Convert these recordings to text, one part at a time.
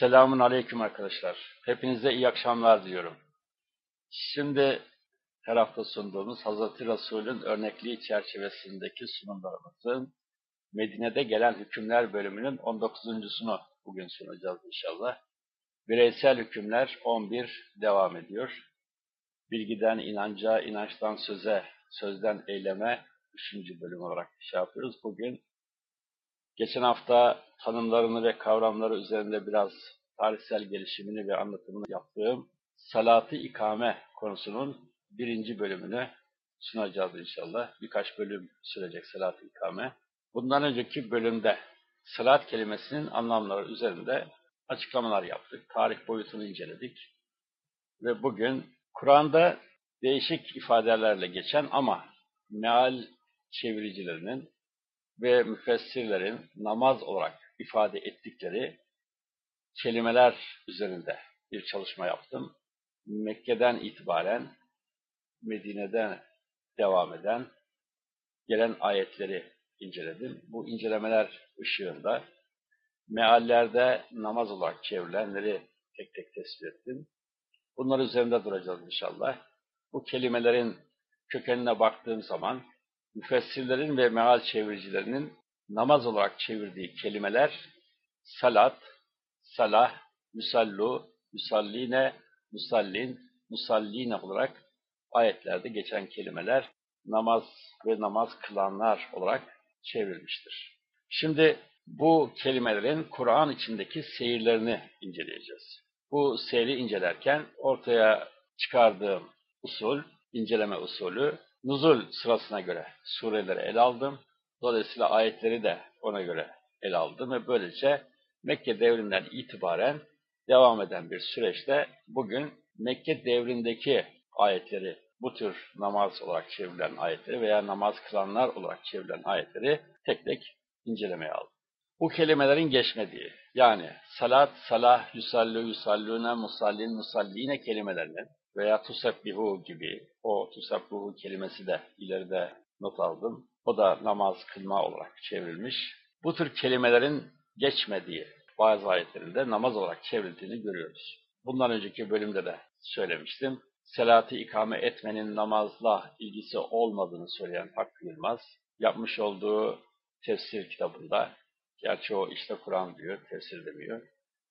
Selamun Aleyküm arkadaşlar. Hepinize iyi akşamlar diliyorum. Şimdi her hafta sunduğumuz Hazreti Resul'ün örnekliği çerçevesindeki sunumlarımızın Medine'de gelen hükümler bölümünün 19.sunu bugün sunacağız inşallah. Bireysel hükümler 11 devam ediyor. Bilgiden inanca, inançtan söze, sözden eyleme 3. bölüm olarak şey yapıyoruz. Bugün geçen hafta tanımlarını ve kavramları üzerinde biraz tarihsel gelişimini ve anlatımını yaptığım salatı ikame konusunun birinci bölümünü sunacağız inşallah. Birkaç bölüm sürecek salat-ı ikame. Bundan önceki bölümde salat kelimesinin anlamları üzerinde açıklamalar yaptık. Tarih boyutunu inceledik. Ve bugün Kur'an'da değişik ifadelerle geçen ama meal çeviricilerinin ve müfessirlerin namaz olarak ifade ettikleri kelimeler üzerinde bir çalışma yaptım. Mekke'den itibaren Medine'den devam eden gelen ayetleri inceledim. Bu incelemeler ışığında meallerde namaz olarak çevrilenleri tek tek tespit ettim. Bunlar üzerinde duracağız inşallah. Bu kelimelerin kökenine baktığım zaman müfessirlerin ve meal çeviricilerinin namaz olarak çevirdiği kelimeler salat, salah, musallu, musalline, musallin, musalline olarak ayetlerde geçen kelimeler namaz ve namaz kılanlar olarak çevrilmiştir. Şimdi bu kelimelerin Kur'an içindeki seyirlerini inceleyeceğiz. Bu seyri incelerken ortaya çıkardığım usul, inceleme usulü, nuzul sırasına göre sureleri ele aldım. Dolayısıyla ayetleri de ona göre ele aldım ve böylece Mekke devrinden itibaren devam eden bir süreçte bugün Mekke devrindeki ayetleri, bu tür namaz olarak çevrilen ayetleri veya namaz kılanlar olarak çevrilen ayetleri tek tek incelemeye aldım. Bu kelimelerin geçmediği, yani salat, salah, yusallu, yusallune, musallin, musalline kelimelerinin veya tusabbihu gibi, o tusabbihu kelimesi de ileride not aldım. O da namaz kılma olarak çevrilmiş. Bu tür kelimelerin geçmediği bazı ayetlerinde namaz olarak çevrildiğini görüyoruz. Bundan önceki bölümde de söylemiştim. Selatı ikame etmenin namazla ilgisi olmadığını söyleyen Hakkı Yılmaz, yapmış olduğu tefsir kitabında, gerçi o işte Kur'an diyor, tefsir demiyor,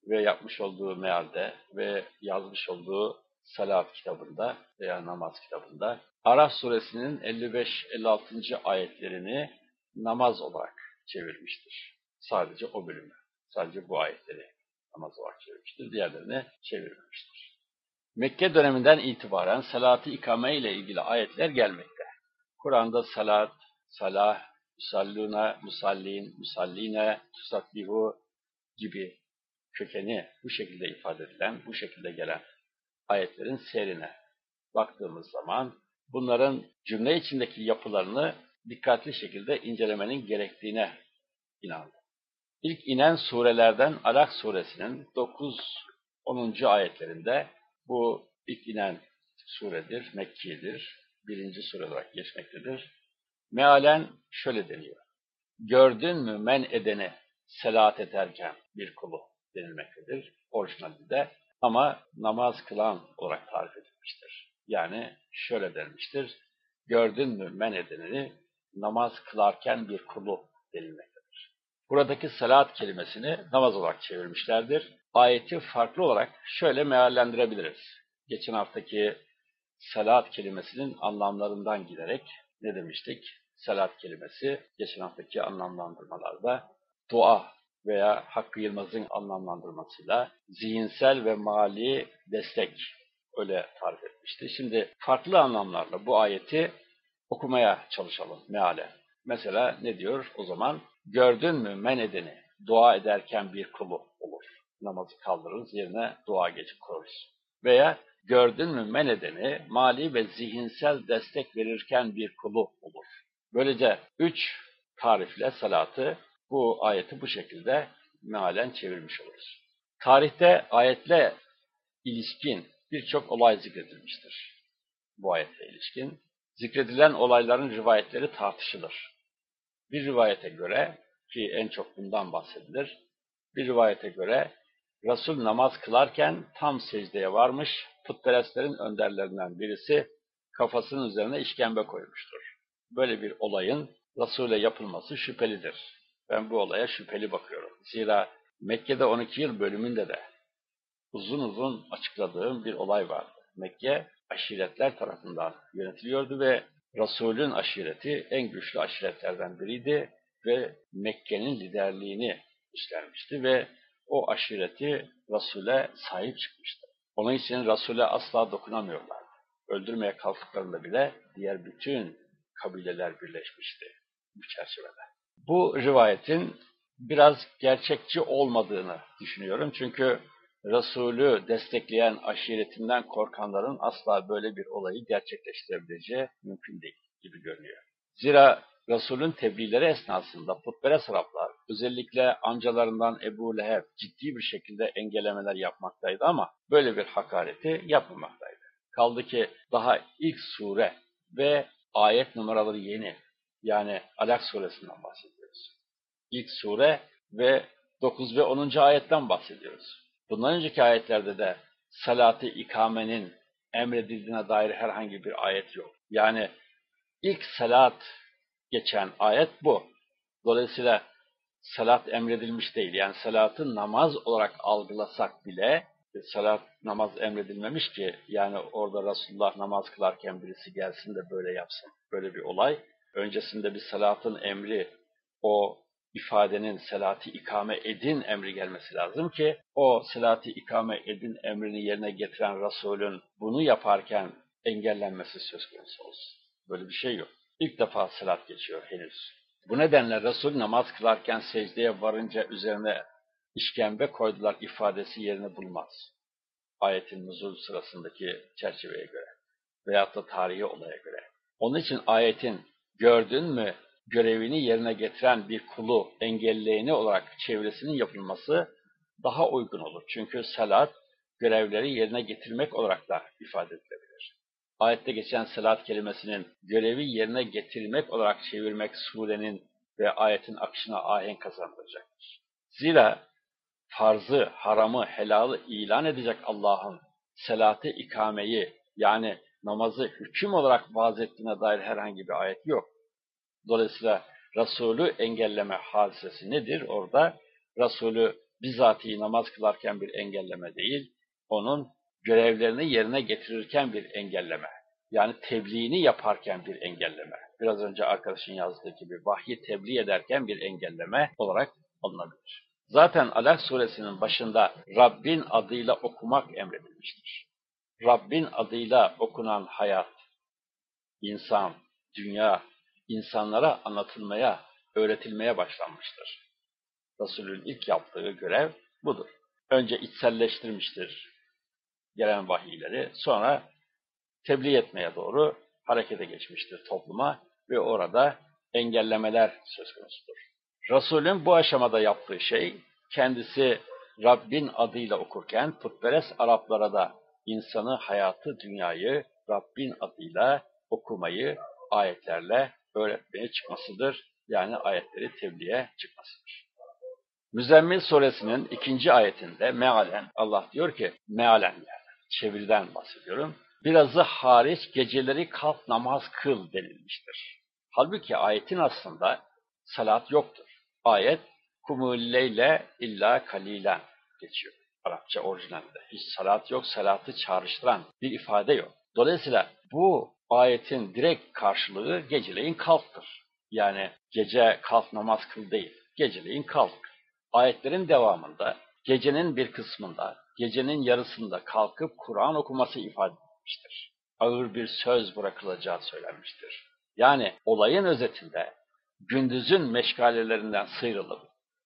ve yapmış olduğu mealde ve yazmış olduğu salat kitabında veya namaz kitabında, Araf suresinin 55-56. ayetlerini namaz olarak çevirmiştir. Sadece o bölümü, sadece bu ayetleri namaz olarak çevirmiştir, diğerlerini çevirmemiştir. Mekke döneminden itibaren salatı ikame ile ilgili ayetler gelmekte. Kur'an'da salat, salah, musalluna, musallin, musalline, tusabbihu gibi kökeni bu şekilde ifade edilen, bu şekilde gelen ayetlerin seyrine baktığımız zaman bunların cümle içindeki yapılarını dikkatli şekilde incelemenin gerektiğine inandım. İlk inen surelerden Alak suresinin 9-10. ayetlerinde bu ilk inen suredir, Mekki'dir, birinci sure olarak geçmektedir. Mealen şöyle deniyor. Gördün mü men edeni selat ederken bir kulu denilmektedir orijinalinde ama namaz kılan olarak tarif edilmiştir. Yani şöyle denmiştir. Gördün mü men edenini namaz kılarken bir kulu denilmektedir. Buradaki salat kelimesini namaz olarak çevirmişlerdir. Ayeti farklı olarak şöyle meallendirebiliriz. Geçen haftaki salat kelimesinin anlamlarından giderek ne demiştik? Salat kelimesi geçen haftaki anlamlandırmalarda dua veya Hakkı Yılmaz'ın anlamlandırmasıyla zihinsel ve mali destek öyle tarif etmişti. Şimdi farklı anlamlarla bu ayeti okumaya çalışalım meale. Mesela ne diyor o zaman? Gördün mü men edeni dua ederken bir kulu olur. Namazı kaldırırız yerine dua geçip kururuz. Veya gördün mü men edeni mali ve zihinsel destek verirken bir kulu olur. Böylece üç tarifle salatı bu ayeti bu şekilde mealen çevirmiş oluruz. Tarihte ayetle ilişkin birçok olay zikredilmiştir. Bu ayetle ilişkin. Zikredilen olayların rivayetleri tartışılır. Bir rivayete göre, ki en çok bundan bahsedilir, bir rivayete göre Resul namaz kılarken tam secdeye varmış, putperestlerin önderlerinden birisi kafasının üzerine işkembe koymuştur. Böyle bir olayın Resul'e yapılması şüphelidir. Ben bu olaya şüpheli bakıyorum. Zira Mekke'de 12 yıl bölümünde de uzun uzun açıkladığım bir olay vardı. Mekke aşiretler tarafından yönetiliyordu ve Resul'ün aşireti en güçlü aşiretlerden biriydi ve Mekke'nin liderliğini üstlenmişti ve o aşireti Resul'e sahip çıkmıştı. Onun için Resul'e asla dokunamıyorlardı. Öldürmeye kalktıklarında bile diğer bütün kabileler birleşmişti bu çerçevede. Bu rivayetin biraz gerçekçi olmadığını düşünüyorum. Çünkü Resulü destekleyen aşiretinden korkanların asla böyle bir olayı gerçekleştirebileceği mümkün değil gibi görünüyor. Zira Resul'ün tebliğleri esnasında putperest Araplar özellikle amcalarından Ebu Leheb ciddi bir şekilde engellemeler yapmaktaydı ama böyle bir hakareti yapmamaktaydı. Kaldı ki daha ilk sure ve ayet numaraları yeni yani Alak suresinden bahsediyoruz. İlk sure ve 9 ve 10. ayetten bahsediyoruz. Bundan önceki ayetlerde de salatı ikamenin emredildiğine dair herhangi bir ayet yok. Yani ilk salat geçen ayet bu. Dolayısıyla salat emredilmiş değil. Yani salatı namaz olarak algılasak bile salat namaz emredilmemiş ki yani orada Resulullah namaz kılarken birisi gelsin de böyle yapsın. Böyle bir olay. Öncesinde bir salatın emri o ifadenin selati ikame edin emri gelmesi lazım ki o selati ikame edin emrini yerine getiren Resulün bunu yaparken engellenmesi söz konusu olsun. Böyle bir şey yok. İlk defa salat geçiyor henüz. Bu nedenle Resul namaz kılarken secdeye varınca üzerine işkembe koydular ifadesi yerini bulmaz. Ayetin nuzul sırasındaki çerçeveye göre veyahut da tarihi olaya göre. Onun için ayetin gördün mü görevini yerine getiren bir kulu engelleyeni olarak çevresinin yapılması daha uygun olur. Çünkü salat görevleri yerine getirmek olarak da ifade edilebilir. Ayette geçen salat kelimesinin görevi yerine getirmek olarak çevirmek surenin ve ayetin akışına ahenk kazandıracaktır. Zira farzı, haramı, helalı ilan edecek Allah'ın salatı ikameyi yani namazı hüküm olarak vaaz ettiğine dair herhangi bir ayet yok. Dolayısıyla Resulü engelleme hadisesi nedir? Orada Resulü bizatihi namaz kılarken bir engelleme değil, onun görevlerini yerine getirirken bir engelleme. Yani tebliğini yaparken bir engelleme. Biraz önce arkadaşın yazdığı gibi vahyi tebliğ ederken bir engelleme olarak alınabilir. Zaten Alak suresinin başında Rabbin adıyla okumak emredilmiştir. Rabbin adıyla okunan hayat, insan, dünya, insanlara anlatılmaya, öğretilmeye başlanmıştır. Resulün ilk yaptığı görev budur. Önce içselleştirmiştir gelen vahiyleri, sonra tebliğ etmeye doğru harekete geçmiştir topluma ve orada engellemeler söz konusudur. Resulün bu aşamada yaptığı şey, kendisi Rabbin adıyla okurken putperest Araplara da insanı, hayatı, dünyayı Rabbin adıyla okumayı ayetlerle öğretmeye çıkmasıdır. Yani ayetleri tebliğe çıkmasıdır. Müzzemmil suresinin ikinci ayetinde mealen Allah diyor ki mealen yani çeviriden bahsediyorum. Birazı hariç geceleri kalk namaz kıl denilmiştir. Halbuki ayetin aslında salat yoktur. Ayet kumulleyle illa kalilen geçiyor. Arapça orijinalde. Hiç salat yok, salatı çağrıştıran bir ifade yok. Dolayısıyla bu ayetin direkt karşılığı geceleyin kalktır. Yani gece kalk namaz kıl değil, geceleyin kalk. Ayetlerin devamında gecenin bir kısmında, gecenin yarısında kalkıp Kur'an okuması ifade edilmiştir. Ağır bir söz bırakılacağı söylenmiştir. Yani olayın özetinde gündüzün meşgalelerinden sıyrılıp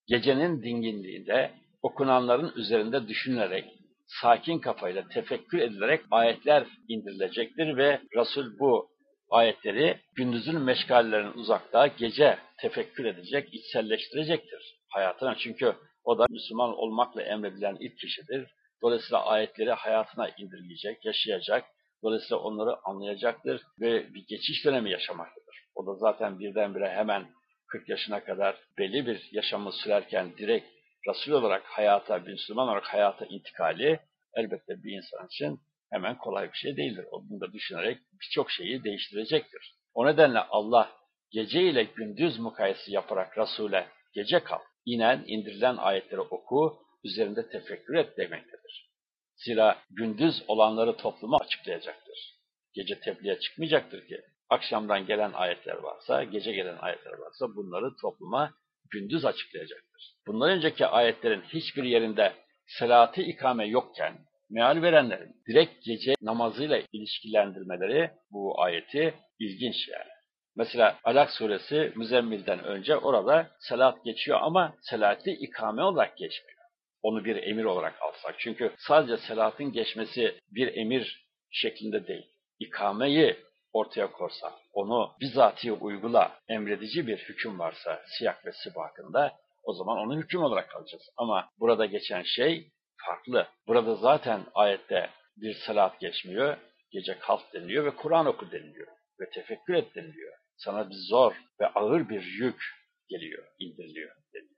gecenin dinginliğinde okunanların üzerinde düşünülerek sakin kafayla tefekkür edilerek ayetler indirilecektir ve Resul bu ayetleri gündüzün meşgallerinin uzakta gece tefekkür edecek, içselleştirecektir hayatına. Çünkü o da Müslüman olmakla emredilen ilk kişidir. Dolayısıyla ayetleri hayatına indirgeyecek, yaşayacak. Dolayısıyla onları anlayacaktır ve bir geçiş dönemi yaşamaktadır. O da zaten birdenbire hemen 40 yaşına kadar belli bir yaşamı sürerken direkt Resul olarak hayata, Müslüman olarak hayata intikali elbette bir insan için hemen kolay bir şey değildir. O bunu da düşünerek birçok şeyi değiştirecektir. O nedenle Allah gece ile gündüz mukayesi yaparak Resul'e gece kal, inen, indirilen ayetleri oku, üzerinde tefekkür et demektedir. Zira gündüz olanları topluma açıklayacaktır. Gece tebliğe çıkmayacaktır ki. Akşamdan gelen ayetler varsa, gece gelen ayetler varsa bunları topluma gündüz açıklayacaktır. Bundan önceki ayetlerin hiçbir yerinde selatı ikame yokken, meal verenlerin direkt gece namazıyla ilişkilendirmeleri bu ayeti ilginç yani. Mesela Alak suresi Müzemmil'den önce orada salat geçiyor ama salatı ikame olarak geçmiyor. Onu bir emir olarak alsak. Çünkü sadece salatın geçmesi bir emir şeklinde değil. İkameyi ortaya korsa, onu bizatihi uygula, emredici bir hüküm varsa siyak ve sibakında o zaman onu hüküm olarak alacağız. Ama burada geçen şey farklı. Burada zaten ayette bir salat geçmiyor, gece kalk deniliyor ve Kur'an oku deniliyor ve tefekkür et deniliyor. Sana bir zor ve ağır bir yük geliyor, indiriliyor deniliyor.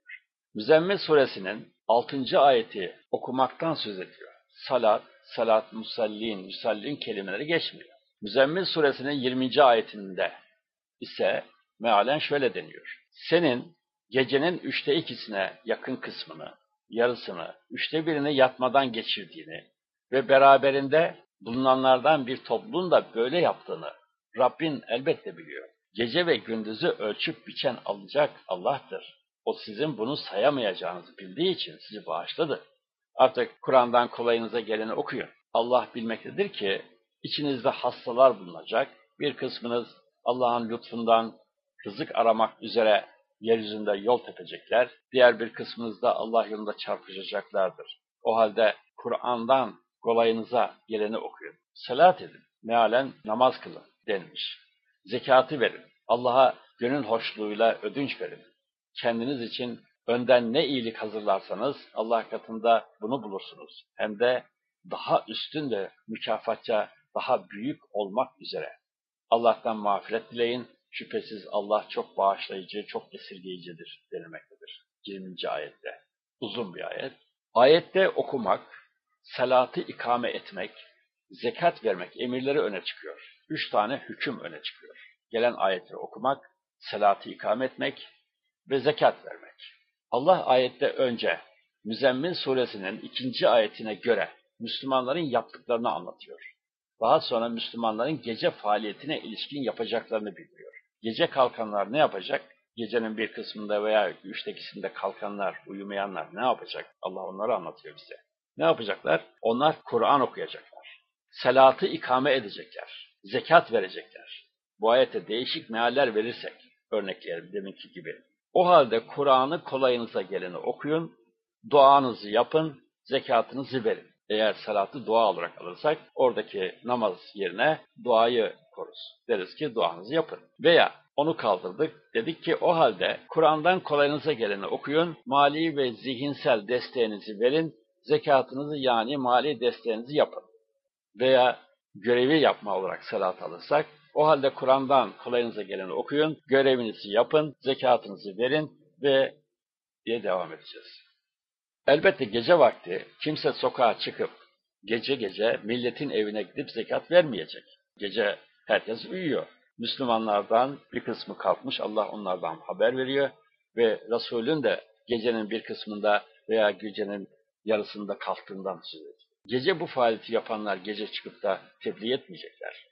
Müzemmil suresinin 6. ayeti okumaktan söz ediyor. Salat, salat, musallin, musallin kelimeleri geçmiyor. Müzemmil suresinin 20. ayetinde ise mealen şöyle deniyor. Senin gecenin üçte ikisine yakın kısmını, yarısını, üçte birini yatmadan geçirdiğini ve beraberinde bulunanlardan bir topluluğun da böyle yaptığını Rabbin elbette biliyor. Gece ve gündüzü ölçüp biçen alacak Allah'tır. O sizin bunu sayamayacağınızı bildiği için sizi bağışladı. Artık Kur'an'dan kolayınıza geleni okuyun. Allah bilmektedir ki içinizde hastalar bulunacak. Bir kısmınız Allah'ın lütfundan rızık aramak üzere yeryüzünde yol tepecekler. Diğer bir kısmınız da Allah yolunda çarpışacaklardır. O halde Kur'an'dan kolayınıza geleni okuyun. Salat edin. Mealen namaz kılın denmiş. Zekatı verin. Allah'a gönül hoşluğuyla ödünç verin. Kendiniz için önden ne iyilik hazırlarsanız Allah katında bunu bulursunuz. Hem de daha üstün ve mükafatça daha büyük olmak üzere. Allah'tan mağfiret dileyin. Şüphesiz Allah çok bağışlayıcı, çok esirgeyicidir denilmektedir. 20. ayette. Uzun bir ayet. Ayette okumak, salatı ikame etmek, zekat vermek emirleri öne çıkıyor. Üç tane hüküm öne çıkıyor. Gelen ayetleri okumak, salatı ikame etmek ve zekat vermek. Allah ayette önce Müzemmil suresinin ikinci ayetine göre Müslümanların yaptıklarını anlatıyor. Daha sonra Müslümanların gece faaliyetine ilişkin yapacaklarını bildiriyor. Gece kalkanlar ne yapacak? Gecenin bir kısmında veya üçtekisinde kalkanlar, uyumayanlar ne yapacak? Allah onları anlatıyor bize. Ne yapacaklar? Onlar Kur'an okuyacaklar. Salatı ikame edecekler. Zekat verecekler. Bu ayete değişik mealler verirsek, örnekleyelim deminki gibi. O halde Kur'an'ı kolayınıza geleni okuyun, duanızı yapın, zekatınızı verin. Eğer salatı dua olarak alırsak oradaki namaz yerine duayı koruz. Deriz ki duanızı yapın. Veya onu kaldırdık. Dedik ki o halde Kur'an'dan kolayınıza geleni okuyun, mali ve zihinsel desteğinizi verin, zekatınızı yani mali desteğinizi yapın. Veya görevi yapma olarak salat alırsak, o halde Kur'an'dan kolayınıza geleni okuyun, görevinizi yapın, zekatınızı verin ve diye devam edeceğiz. Elbette gece vakti kimse sokağa çıkıp gece gece milletin evine gidip zekat vermeyecek. Gece herkes uyuyor. Müslümanlardan bir kısmı kalkmış, Allah onlardan haber veriyor ve Resulün de gecenin bir kısmında veya gecenin yarısında kalktığından söz ediyor. Gece bu faaliyeti yapanlar gece çıkıp da tebliğ etmeyecekler.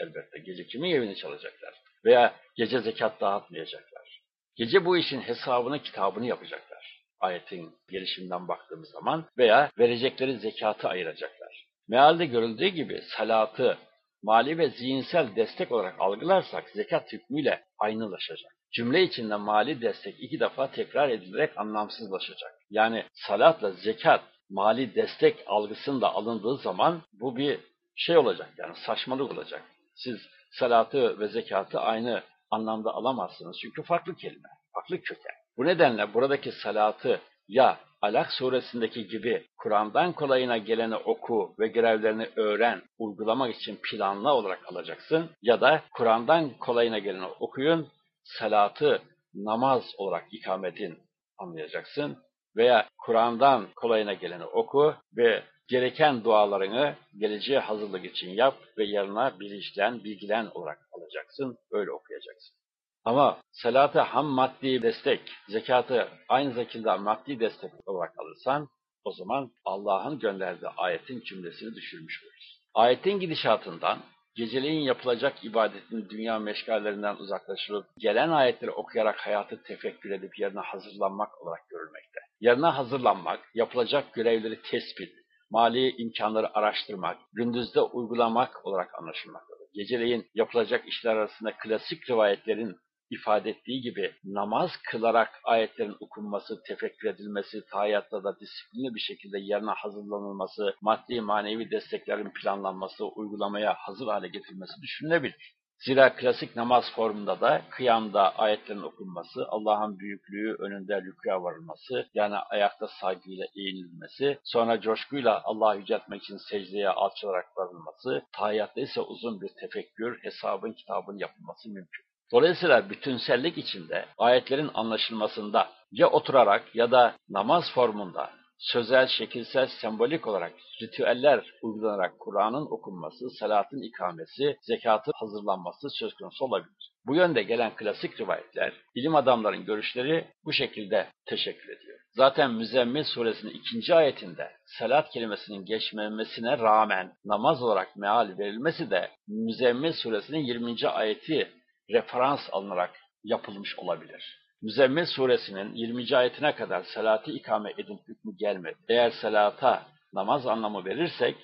Elbette gece kimin evini çalacaklar veya gece zekat dağıtmayacaklar. Gece bu işin hesabını, kitabını yapacaklar. Ayetin gelişiminden baktığımız zaman veya verecekleri zekatı ayıracaklar. Mealde görüldüğü gibi salatı, mali ve zihinsel destek olarak algılarsak zekat hükmüyle aynılaşacak. Cümle içinde mali destek iki defa tekrar edilerek anlamsızlaşacak. Yani salatla zekat, mali destek algısında alındığı zaman bu bir şey olacak yani saçmalık olacak. Siz salatı ve zekatı aynı anlamda alamazsınız çünkü farklı kelime, farklı köken. Bu nedenle buradaki salatı ya Alak suresindeki gibi Kur'an'dan kolayına geleni oku ve görevlerini öğren, uygulamak için planlı olarak alacaksın ya da Kur'an'dan kolayına geleni okuyun, salatı namaz olarak ikametin anlayacaksın veya Kur'an'dan kolayına geleni oku ve gereken dualarını geleceğe hazırlık için yap ve yanına bilinçlen, bilgilen olarak alacaksın, öyle okuyacaksın. Ama salatı ham maddi destek, zekatı aynı şekilde maddi destek olarak alırsan, o zaman Allah'ın gönderdiği ayetin cümlesini düşürmüş oluruz. Ayetin gidişatından geceleyin yapılacak ibadetin dünya meşgallerinden uzaklaşılıp gelen ayetleri okuyarak hayatı tefekkür edip yerine hazırlanmak olarak görülmekte. Yerine hazırlanmak, yapılacak görevleri tespit, mali imkanları araştırmak, gündüzde uygulamak olarak anlaşılmaktadır. Geceleyin yapılacak işler arasında klasik rivayetlerin ifade ettiği gibi namaz kılarak ayetlerin okunması, tefekkür edilmesi, tahayatta da disiplinli bir şekilde yerine hazırlanılması, maddi manevi desteklerin planlanması, uygulamaya hazır hale getirilmesi düşünülebilir. Zira klasik namaz formunda da kıyamda ayetlerin okunması, Allah'ın büyüklüğü önünde rükuya varılması, yani ayakta saygıyla eğililmesi, sonra coşkuyla Allah'ı yüceltmek için secdeye alçalarak varılması, tahiyyatta ise uzun bir tefekkür, hesabın kitabın yapılması mümkün. Dolayısıyla bütünsellik içinde ayetlerin anlaşılmasında ya oturarak ya da namaz formunda sözel, şekilsel, sembolik olarak ritüeller uygulanarak Kur'an'ın okunması, salatın ikamesi, zekatın hazırlanması söz konusu olabilir. Bu yönde gelen klasik rivayetler, ilim adamların görüşleri bu şekilde teşekkür ediyor. Zaten Müzzemmil suresinin ikinci ayetinde salat kelimesinin geçmemesine rağmen namaz olarak meal verilmesi de Müzzemmil suresinin 20. ayeti referans alınarak yapılmış olabilir. Müzemmil suresinin 20. ayetine kadar salatı ikame edin hükmü gelmedi. Eğer salata namaz anlamı verirsek,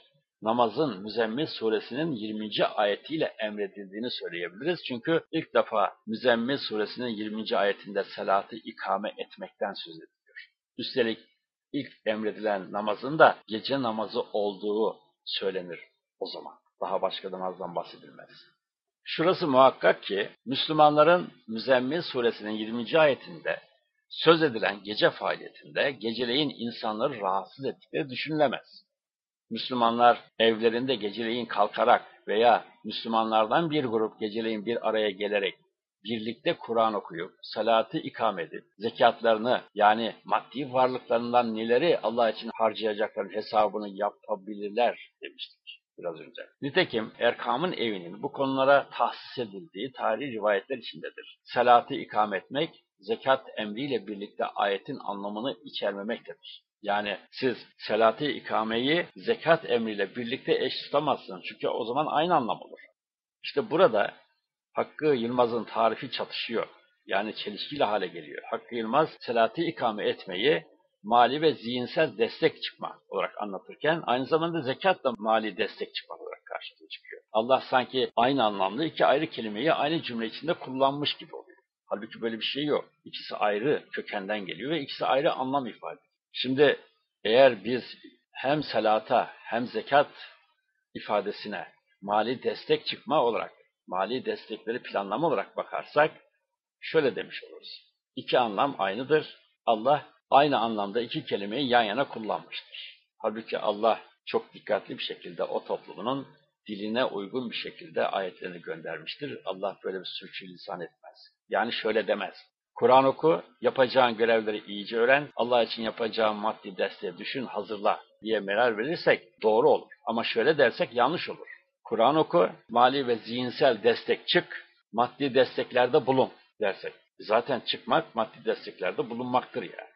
namazın Müzemmil suresinin 20. ayetiyle emredildiğini söyleyebiliriz. Çünkü ilk defa Müzemmil suresinin 20. ayetinde salatı ikame etmekten söz ediliyor. Üstelik ilk emredilen namazın da gece namazı olduğu söylenir o zaman. Daha başka namazdan bahsedilmez. Şurası muhakkak ki Müslümanların Müzemmil suresinin 20. ayetinde söz edilen gece faaliyetinde geceleyin insanları rahatsız ettikleri düşünülemez. Müslümanlar evlerinde geceleyin kalkarak veya Müslümanlardan bir grup geceleyin bir araya gelerek birlikte Kur'an okuyup, salatı ikam edip, zekatlarını yani maddi varlıklarından neleri Allah için harcayacakların hesabını yapabilirler demiştik biraz önce. Nitekim Erkam'ın evinin bu konulara tahsis edildiği tarihi rivayetler içindedir. Salatı ikam etmek, zekat emriyle birlikte ayetin anlamını içermemektedir. Yani siz salatı ikameyi zekat emriyle birlikte eş tutamazsınız. Çünkü o zaman aynı anlam olur. İşte burada Hakkı Yılmaz'ın tarifi çatışıyor. Yani çelişkili hale geliyor. Hakkı Yılmaz salatı ikame etmeyi mali ve zihinsel destek çıkma olarak anlatırken aynı zamanda zekat da mali destek çıkma olarak karşımıza çıkıyor. Allah sanki aynı anlamda iki ayrı kelimeyi aynı cümle içinde kullanmış gibi oluyor. Halbuki böyle bir şey yok. İkisi ayrı kökenden geliyor ve ikisi ayrı anlam ifade ediyor. Şimdi eğer biz hem salata hem zekat ifadesine mali destek çıkma olarak, mali destekleri planlama olarak bakarsak şöyle demiş oluruz. İki anlam aynıdır. Allah aynı anlamda iki kelimeyi yan yana kullanmıştır. Halbuki Allah çok dikkatli bir şekilde o toplumunun diline uygun bir şekilde ayetlerini göndermiştir. Allah böyle bir sürçülisan etmez. Yani şöyle demez. Kur'an oku, yapacağın görevleri iyice öğren, Allah için yapacağın maddi desteği düşün, hazırla diye meral verirsek doğru olur. Ama şöyle dersek yanlış olur. Kur'an oku, mali ve zihinsel destek çık, maddi desteklerde bulun dersek. Zaten çıkmak maddi desteklerde bulunmaktır yani.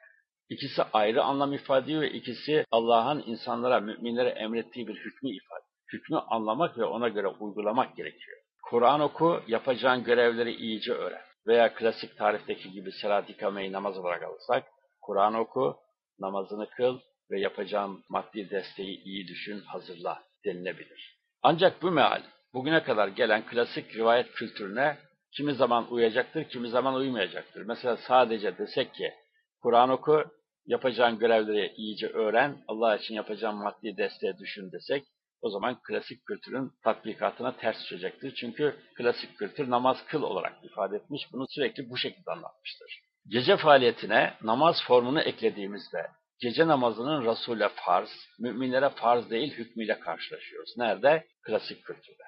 İkisi ayrı anlam ifade ediyor ve ikisi Allah'ın insanlara, müminlere emrettiği bir hükmü ifade. Hükmü anlamak ve ona göre uygulamak gerekiyor. Kur'an oku, yapacağın görevleri iyice öğren. Veya klasik tarifteki gibi ikameyi namaz olarak alırsak, Kur'an oku, namazını kıl ve yapacağın maddi desteği iyi düşün, hazırla denilebilir. Ancak bu meal, bugüne kadar gelen klasik rivayet kültürüne kimi zaman uyacaktır, kimi zaman uymayacaktır. Mesela sadece desek ki, Kur'an oku, yapacağın görevleri iyice öğren, Allah için yapacağın maddi desteğe düşün desek, o zaman klasik kültürün tatbikatına ters düşecektir. Çünkü klasik kültür namaz kıl olarak ifade etmiş, bunu sürekli bu şekilde anlatmıştır. Gece faaliyetine namaz formunu eklediğimizde, gece namazının Resul'e farz, müminlere farz değil hükmüyle karşılaşıyoruz. Nerede? Klasik kültürde.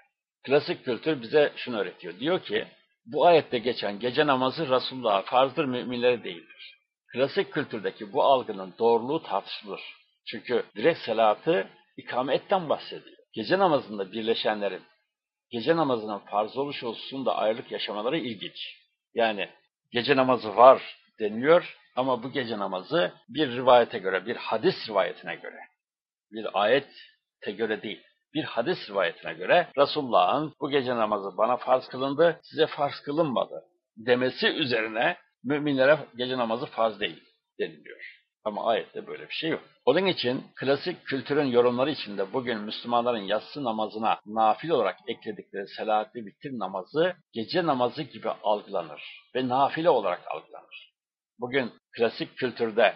Klasik kültür bize şunu öğretiyor. Diyor ki, bu ayette geçen gece namazı Resulullah'a farzdır, müminlere değildir. Klasik kültürdeki bu algının doğruluğu tartışılır. Çünkü direkt salatı ikametten bahsediyor. Gece namazında birleşenlerin gece namazının farz oluş hususunda ayrılık yaşamaları ilginç. Yani gece namazı var deniliyor ama bu gece namazı bir rivayete göre, bir hadis rivayetine göre, bir ayete göre değil, bir hadis rivayetine göre Resulullah'ın bu gece namazı bana farz kılındı, size farz kılınmadı demesi üzerine müminlere gece namazı farz değil deniliyor. Ama ayette böyle bir şey yok. Onun için klasik kültürün yorumları içinde bugün Müslümanların yatsı namazına nafil olarak ekledikleri selatli bitir namazı gece namazı gibi algılanır ve nafile olarak algılanır. Bugün klasik kültürde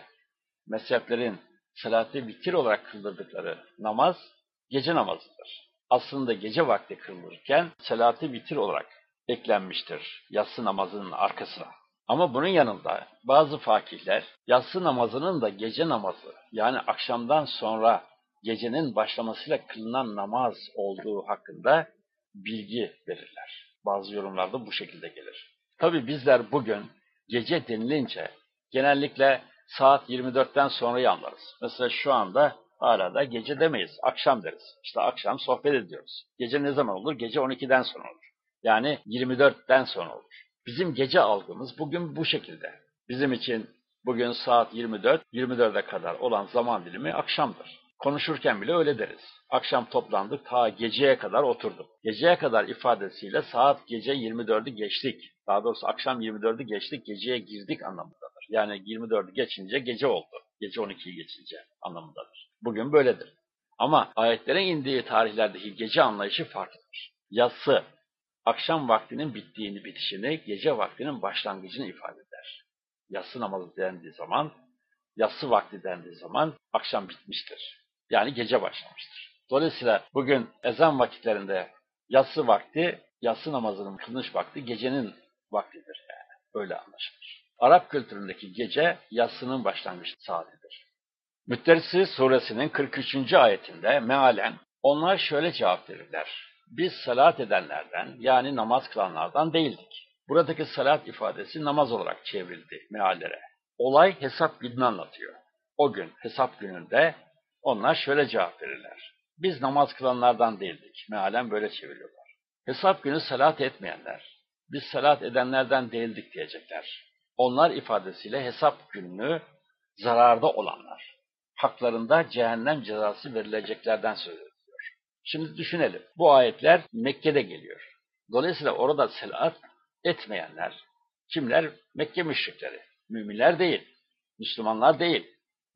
mezheplerin selatli bitir olarak kıldırdıkları namaz gece namazıdır. Aslında gece vakti kılınırken selatli bitir olarak eklenmiştir yatsı namazının arkasına. Ama bunun yanında bazı fakihler yatsı namazının da gece namazı yani akşamdan sonra gecenin başlamasıyla kılınan namaz olduğu hakkında bilgi verirler. Bazı yorumlarda bu şekilde gelir. Tabi bizler bugün gece denilince genellikle saat 24'ten sonrayı anlarız. Mesela şu anda hala da gece demeyiz, akşam deriz. İşte akşam sohbet ediyoruz. Gece ne zaman olur? Gece 12'den sonra olur. Yani 24'ten sonra olur. Bizim gece algımız bugün bu şekilde. Bizim için bugün saat 24, 24'e kadar olan zaman dilimi akşamdır. Konuşurken bile öyle deriz. Akşam toplandık, ta geceye kadar oturduk. Geceye kadar ifadesiyle saat gece 24'ü geçtik. Daha doğrusu akşam 24'ü geçtik, geceye girdik anlamındadır. Yani 24'ü geçince gece oldu. Gece 12'yi geçince anlamındadır. Bugün böyledir. Ama ayetlerin indiği tarihlerdeki gece anlayışı farklıdır. Yatsı, akşam vaktinin bittiğini, bitişini, gece vaktinin başlangıcını ifade eder. Yatsı namazı dendiği zaman, yatsı vakti dendiği zaman akşam bitmiştir. Yani gece başlamıştır. Dolayısıyla bugün ezan vakitlerinde yatsı vakti, yatsı namazının kılınış vakti gecenin vaktidir yani. Öyle anlaşılır. Arap kültüründeki gece yatsının başlangıç saatidir. Mütterisi suresinin 43. ayetinde mealen onlar şöyle cevap verirler biz salat edenlerden yani namaz kılanlardan değildik. Buradaki salat ifadesi namaz olarak çevrildi meallere. Olay hesap gününü anlatıyor. O gün hesap gününde onlar şöyle cevap verirler. Biz namaz kılanlardan değildik. Mealen böyle çeviriyorlar. Hesap günü salat etmeyenler, biz salat edenlerden değildik diyecekler. Onlar ifadesiyle hesap gününü zararda olanlar, haklarında cehennem cezası verileceklerden söz Şimdi düşünelim. Bu ayetler Mekke'de geliyor. Dolayısıyla orada selat etmeyenler kimler? Mekke müşrikleri. Müminler değil. Müslümanlar değil.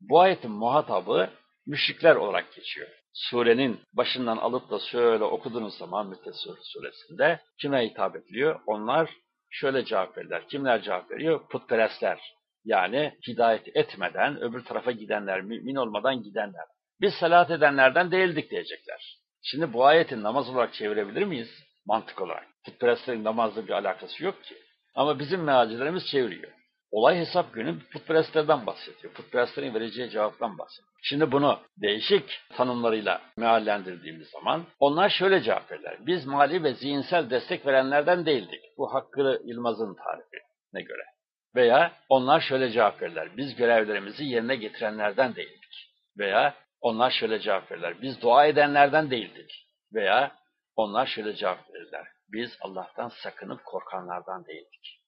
Bu ayetin muhatabı müşrikler olarak geçiyor. Surenin başından alıp da şöyle okuduğunuz zaman Müttesir suresinde kime hitap ediliyor? Onlar şöyle cevap verirler. Kimler cevap veriyor? Putperestler. Yani hidayet etmeden öbür tarafa gidenler, mümin olmadan gidenler. Biz salat edenlerden değildik diyecekler. Şimdi bu ayetin namaz olarak çevirebilir miyiz? Mantık olarak. Putperestlerin namazla bir alakası yok ki. Ama bizim mealcilerimiz çeviriyor. Olay hesap günü putperestlerden bahsediyor. Putperestlerin vereceği cevaptan bahsediyor. Şimdi bunu değişik tanımlarıyla meallendirdiğimiz zaman onlar şöyle cevap verirler. Biz mali ve zihinsel destek verenlerden değildik. Bu Hakkı Yılmaz'ın tarifine göre. Veya onlar şöyle cevap verirler. Biz görevlerimizi yerine getirenlerden değildik. Veya onlar şöyle cevap verirler. Biz dua edenlerden değildik. Veya onlar şöyle cevap verirler. Biz Allah'tan sakınıp korkanlardan değildik.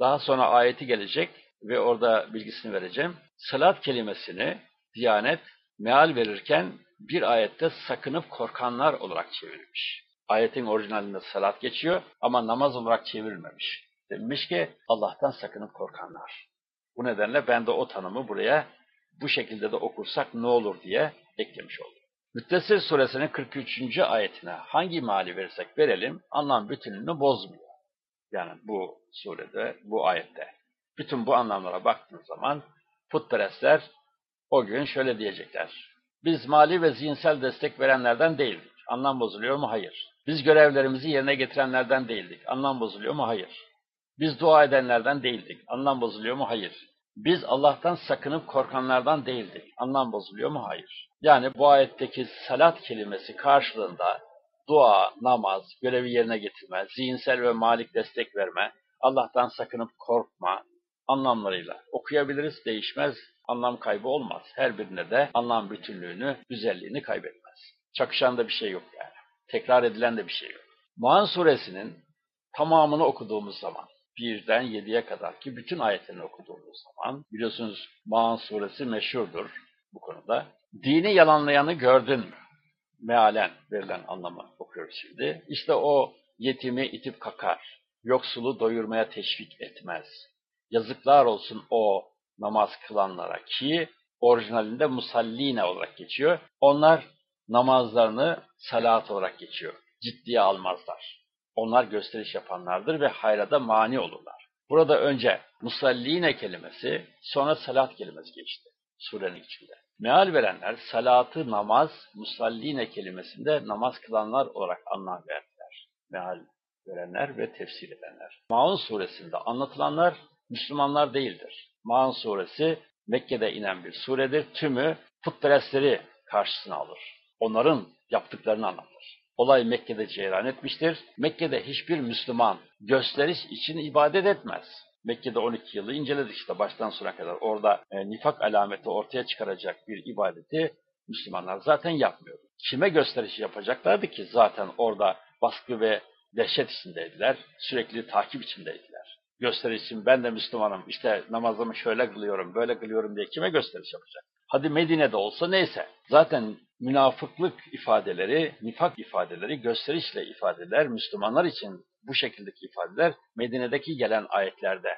Daha sonra ayeti gelecek ve orada bilgisini vereceğim. Salat kelimesini Diyanet meal verirken bir ayette sakınıp korkanlar olarak çevirmiş. Ayetin orijinalinde salat geçiyor ama namaz olarak çevrilmemiş. Demiş ki Allah'tan sakınıp korkanlar. Bu nedenle ben de o tanımı buraya bu şekilde de okursak ne olur diye eklemiş oldum. Müttesir suresinin 43. ayetine hangi mali verirsek verelim anlam bütününü bozmuyor. Yani bu surede, bu ayette. Bütün bu anlamlara baktığınız zaman putperestler o gün şöyle diyecekler. Biz mali ve zihinsel destek verenlerden değildik. Anlam bozuluyor mu? Hayır. Biz görevlerimizi yerine getirenlerden değildik. Anlam bozuluyor mu? Hayır. Biz dua edenlerden değildik. Anlam bozuluyor mu? Hayır. Biz Allah'tan sakınıp korkanlardan değildik. Anlam bozuluyor mu? Hayır. Yani bu ayetteki salat kelimesi karşılığında dua, namaz, görevi yerine getirme, zihinsel ve malik destek verme, Allah'tan sakınıp korkma, anlamlarıyla okuyabiliriz, değişmez, anlam kaybı olmaz. Her birine de anlam bütünlüğünü, güzelliğini kaybetmez. Çakışan da bir şey yok yani. Tekrar edilen de bir şey yok. Muan suresinin tamamını okuduğumuz zaman, birden yediye kadar ki bütün ayetlerini okuduğumuz zaman, biliyorsunuz Muan suresi meşhurdur bu konuda. Dini yalanlayanı gördün mü? Mealen verilen anlamı okuyoruz şimdi. İşte o yetimi itip kakar, yoksulu doyurmaya teşvik etmez. Yazıklar olsun o namaz kılanlara ki orijinalinde musalline olarak geçiyor. Onlar namazlarını salat olarak geçiyor. Ciddiye almazlar. Onlar gösteriş yapanlardır ve hayra da mani olurlar. Burada önce musalline kelimesi, sonra salat kelimesi geçti surenin içinde. Meal verenler salatı namaz, musalline kelimesinde namaz kılanlar olarak anlam verdiler. Meal verenler ve tefsir edenler. Maun suresinde anlatılanlar Müslümanlar değildir. Maun suresi Mekke'de inen bir suredir. Tümü putperestleri karşısına alır. Onların yaptıklarını anlatır. Olay Mekke'de cereyan etmiştir. Mekke'de hiçbir Müslüman gösteriş için ibadet etmez. Mekke'de 12 yılı inceledik işte baştan sona kadar. Orada e, nifak alameti ortaya çıkaracak bir ibadeti Müslümanlar zaten yapmıyordu. Kime gösteriş yapacaklardı ki zaten orada baskı ve dehşet içindeydiler. Sürekli takip içindeydiler. Gösteriş için ben de Müslümanım, işte namazımı şöyle kılıyorum, böyle kılıyorum diye kime gösteriş yapacak? Hadi Medine'de olsa neyse. Zaten münafıklık ifadeleri, nifak ifadeleri, gösterişle ifadeler, Müslümanlar için bu şekildeki ifadeler Medine'deki gelen ayetlerde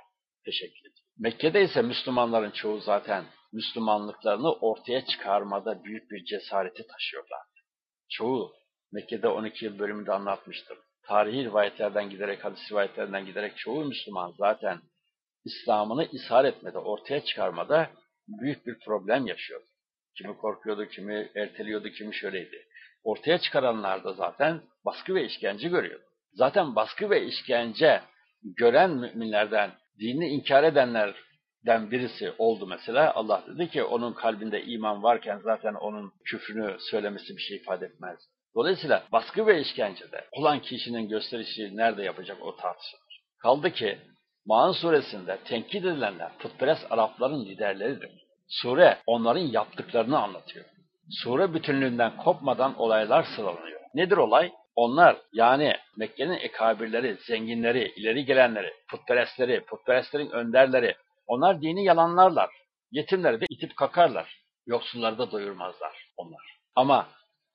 teşekkür ediyor. Mekke'de ise Müslümanların çoğu zaten Müslümanlıklarını ortaya çıkarmada büyük bir cesareti taşıyorlar. Çoğu Mekke'de 12 yıl bölümünde anlatmıştım. Tarihi rivayetlerden giderek, hadis rivayetlerinden giderek çoğu Müslüman zaten İslam'ını ishar etmede, ortaya çıkarmada büyük bir problem yaşıyordu. Kimi korkuyordu, kimi erteliyordu, kimi şöyleydi. Ortaya çıkaranlar da zaten baskı ve işkence görüyordu. Zaten baskı ve işkence gören müminlerden, dinini inkar edenlerden birisi oldu mesela. Allah dedi ki onun kalbinde iman varken zaten onun küfrünü söylemesi bir şey ifade etmez. Dolayısıyla baskı ve işkencede olan kişinin gösterişi nerede yapacak o tartışılır. Kaldı ki Ma'an suresinde tenkit edilenler putperest Arapların liderleridir. Sure onların yaptıklarını anlatıyor. Sure bütünlüğünden kopmadan olaylar sıralanıyor. Nedir olay? Onlar yani Mekke'nin ekabirleri, zenginleri, ileri gelenleri, putperestleri, putperestlerin önderleri, onlar dini yalanlarlar. Yetimleri de itip kakarlar. Yoksulları da doyurmazlar onlar. Ama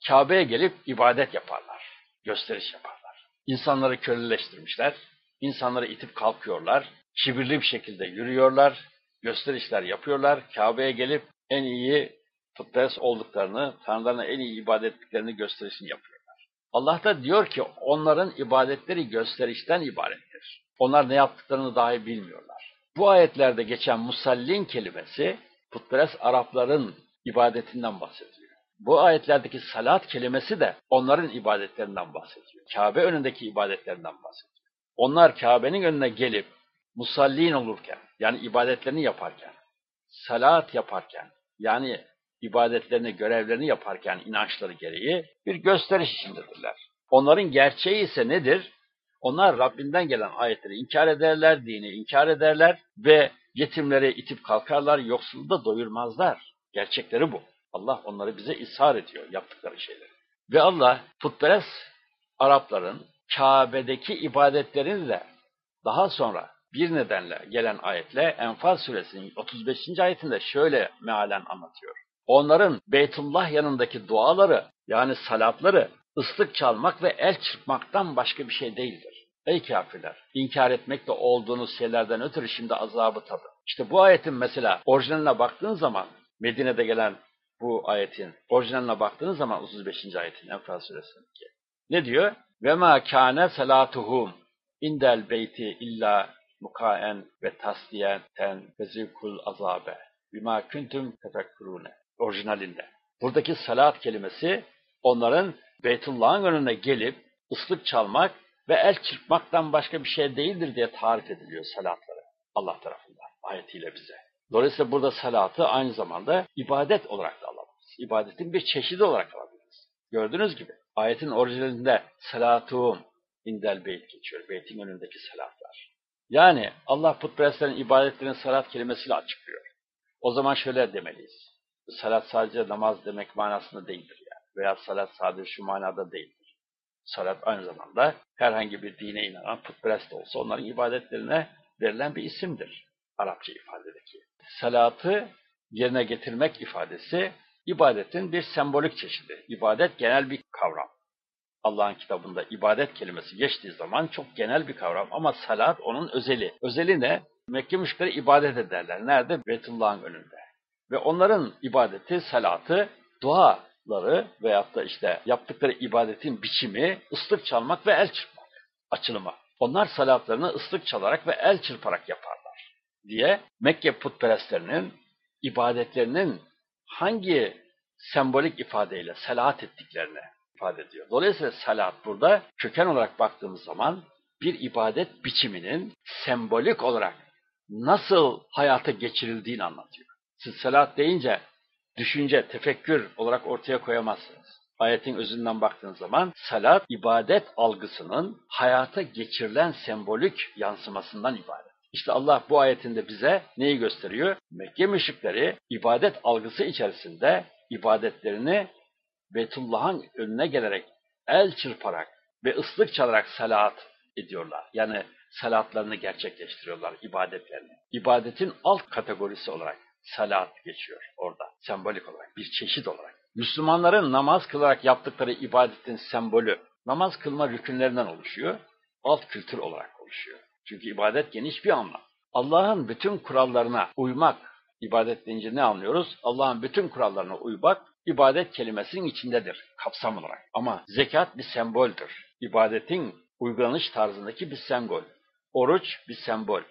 Kabe'ye gelip ibadet yaparlar. Gösteriş yaparlar. İnsanları köleleştirmişler. insanları itip kalkıyorlar. Kibirli bir şekilde yürüyorlar. Gösterişler yapıyorlar. Kabe'ye gelip en iyi putperest olduklarını, Tanrılarına en iyi ibadet ettiklerini gösterişini yapıyorlar. Allah da diyor ki onların ibadetleri gösterişten ibarettir. Onlar ne yaptıklarını dahi bilmiyorlar. Bu ayetlerde geçen musallin kelimesi putperest Arapların ibadetinden bahsediyor. Bu ayetlerdeki salat kelimesi de onların ibadetlerinden bahsediyor. Kabe önündeki ibadetlerinden bahsediyor. Onlar Kabe'nin önüne gelip musallin olurken, yani ibadetlerini yaparken, salat yaparken, yani ibadetlerini, görevlerini yaparken inançları gereği bir gösteriş içindedirler. Onların gerçeği ise nedir? Onlar Rabbinden gelen ayetleri inkar ederler, dini inkar ederler ve yetimleri itip kalkarlar, yoksulu da doyurmazlar. Gerçekleri bu. Allah onları bize ishar ediyor yaptıkları şeyleri. Ve Allah putperest Arapların Kabe'deki ibadetlerini de daha sonra bir nedenle gelen ayetle Enfal suresinin 35. ayetinde şöyle mealen anlatıyor. Onların Beytullah yanındaki duaları yani salatları ıslık çalmak ve el çırpmaktan başka bir şey değildir. Ey kafirler! İnkar etmekte olduğunuz şeylerden ötürü şimdi azabı tadın. İşte bu ayetin mesela orijinaline baktığın zaman Medine'de gelen bu ayetin orijinaline baktığınız zaman 35. ayetin Enfal suresindeki. Ne diyor? Ve ma kâne salatuhum indel beyti illa mukaen ve tasdiyen ten ve zikul azabe bima kuntum tefekkurune orijinalinde. Buradaki salat kelimesi onların Beytullah'ın önüne gelip ıslık çalmak ve el çırpmaktan başka bir şey değildir diye tarif ediliyor salatları Allah tarafından ayetiyle bize. Dolayısıyla burada salatı aynı zamanda ibadet olarak da alabiliriz. İbadetin bir çeşidi olarak alabiliriz. Gördüğünüz gibi ayetin orijinalinde salatum indel beyt geçiyor. Beytin önündeki salatlar. Yani Allah putperestlerin ibadetlerini salat kelimesiyle açıklıyor. O zaman şöyle demeliyiz. Salat sadece namaz demek manasında değildir yani. Veya salat sadece şu manada değildir. Salat aynı zamanda herhangi bir dine inanan putperest olsa onların ibadetlerine verilen bir isimdir. Arapça ifadedeki. Salatı yerine getirmek ifadesi ibadetin bir sembolik çeşidi. İbadet genel bir kavram. Allah'ın kitabında ibadet kelimesi geçtiği zaman çok genel bir kavram ama salat onun özeli. Özeli ne? Mekke müşrikleri ibadet ederler. Nerede? Beytullah'ın önünde. Ve onların ibadeti, salatı, duaları veyahut da işte yaptıkları ibadetin biçimi ıslık çalmak ve el çırpmak. Açılımı. Onlar salatlarını ıslık çalarak ve el çırparak yaparlar diye Mekke putperestlerinin ibadetlerinin hangi sembolik ifadeyle salat ettiklerini ifade ediyor. Dolayısıyla salat burada köken olarak baktığımız zaman bir ibadet biçiminin sembolik olarak nasıl hayata geçirildiğini anlatıyor. Siz salat deyince düşünce, tefekkür olarak ortaya koyamazsınız. Ayetin özünden baktığınız zaman salat ibadet algısının hayata geçirilen sembolik yansımasından ibaret. İşte Allah bu ayetinde bize neyi gösteriyor? Mekke müşrikleri ibadet algısı içerisinde ibadetlerini Beytullah'ın önüne gelerek el çırparak ve ıslık çalarak salat ediyorlar. Yani salatlarını gerçekleştiriyorlar, ibadetlerini. İbadetin alt kategorisi olarak salat geçiyor orada, sembolik olarak, bir çeşit olarak. Müslümanların namaz kılarak yaptıkları ibadetin sembolü, namaz kılma rükünlerinden oluşuyor, alt kültür olarak oluşuyor. Çünkü ibadet geniş bir anlam. Allah'ın bütün kurallarına uymak, ibadet deyince ne anlıyoruz? Allah'ın bütün kurallarına uymak, ibadet kelimesinin içindedir, kapsam olarak. Ama zekat bir semboldür. İbadetin uygulanış tarzındaki bir sembol. Oruç bir sembol.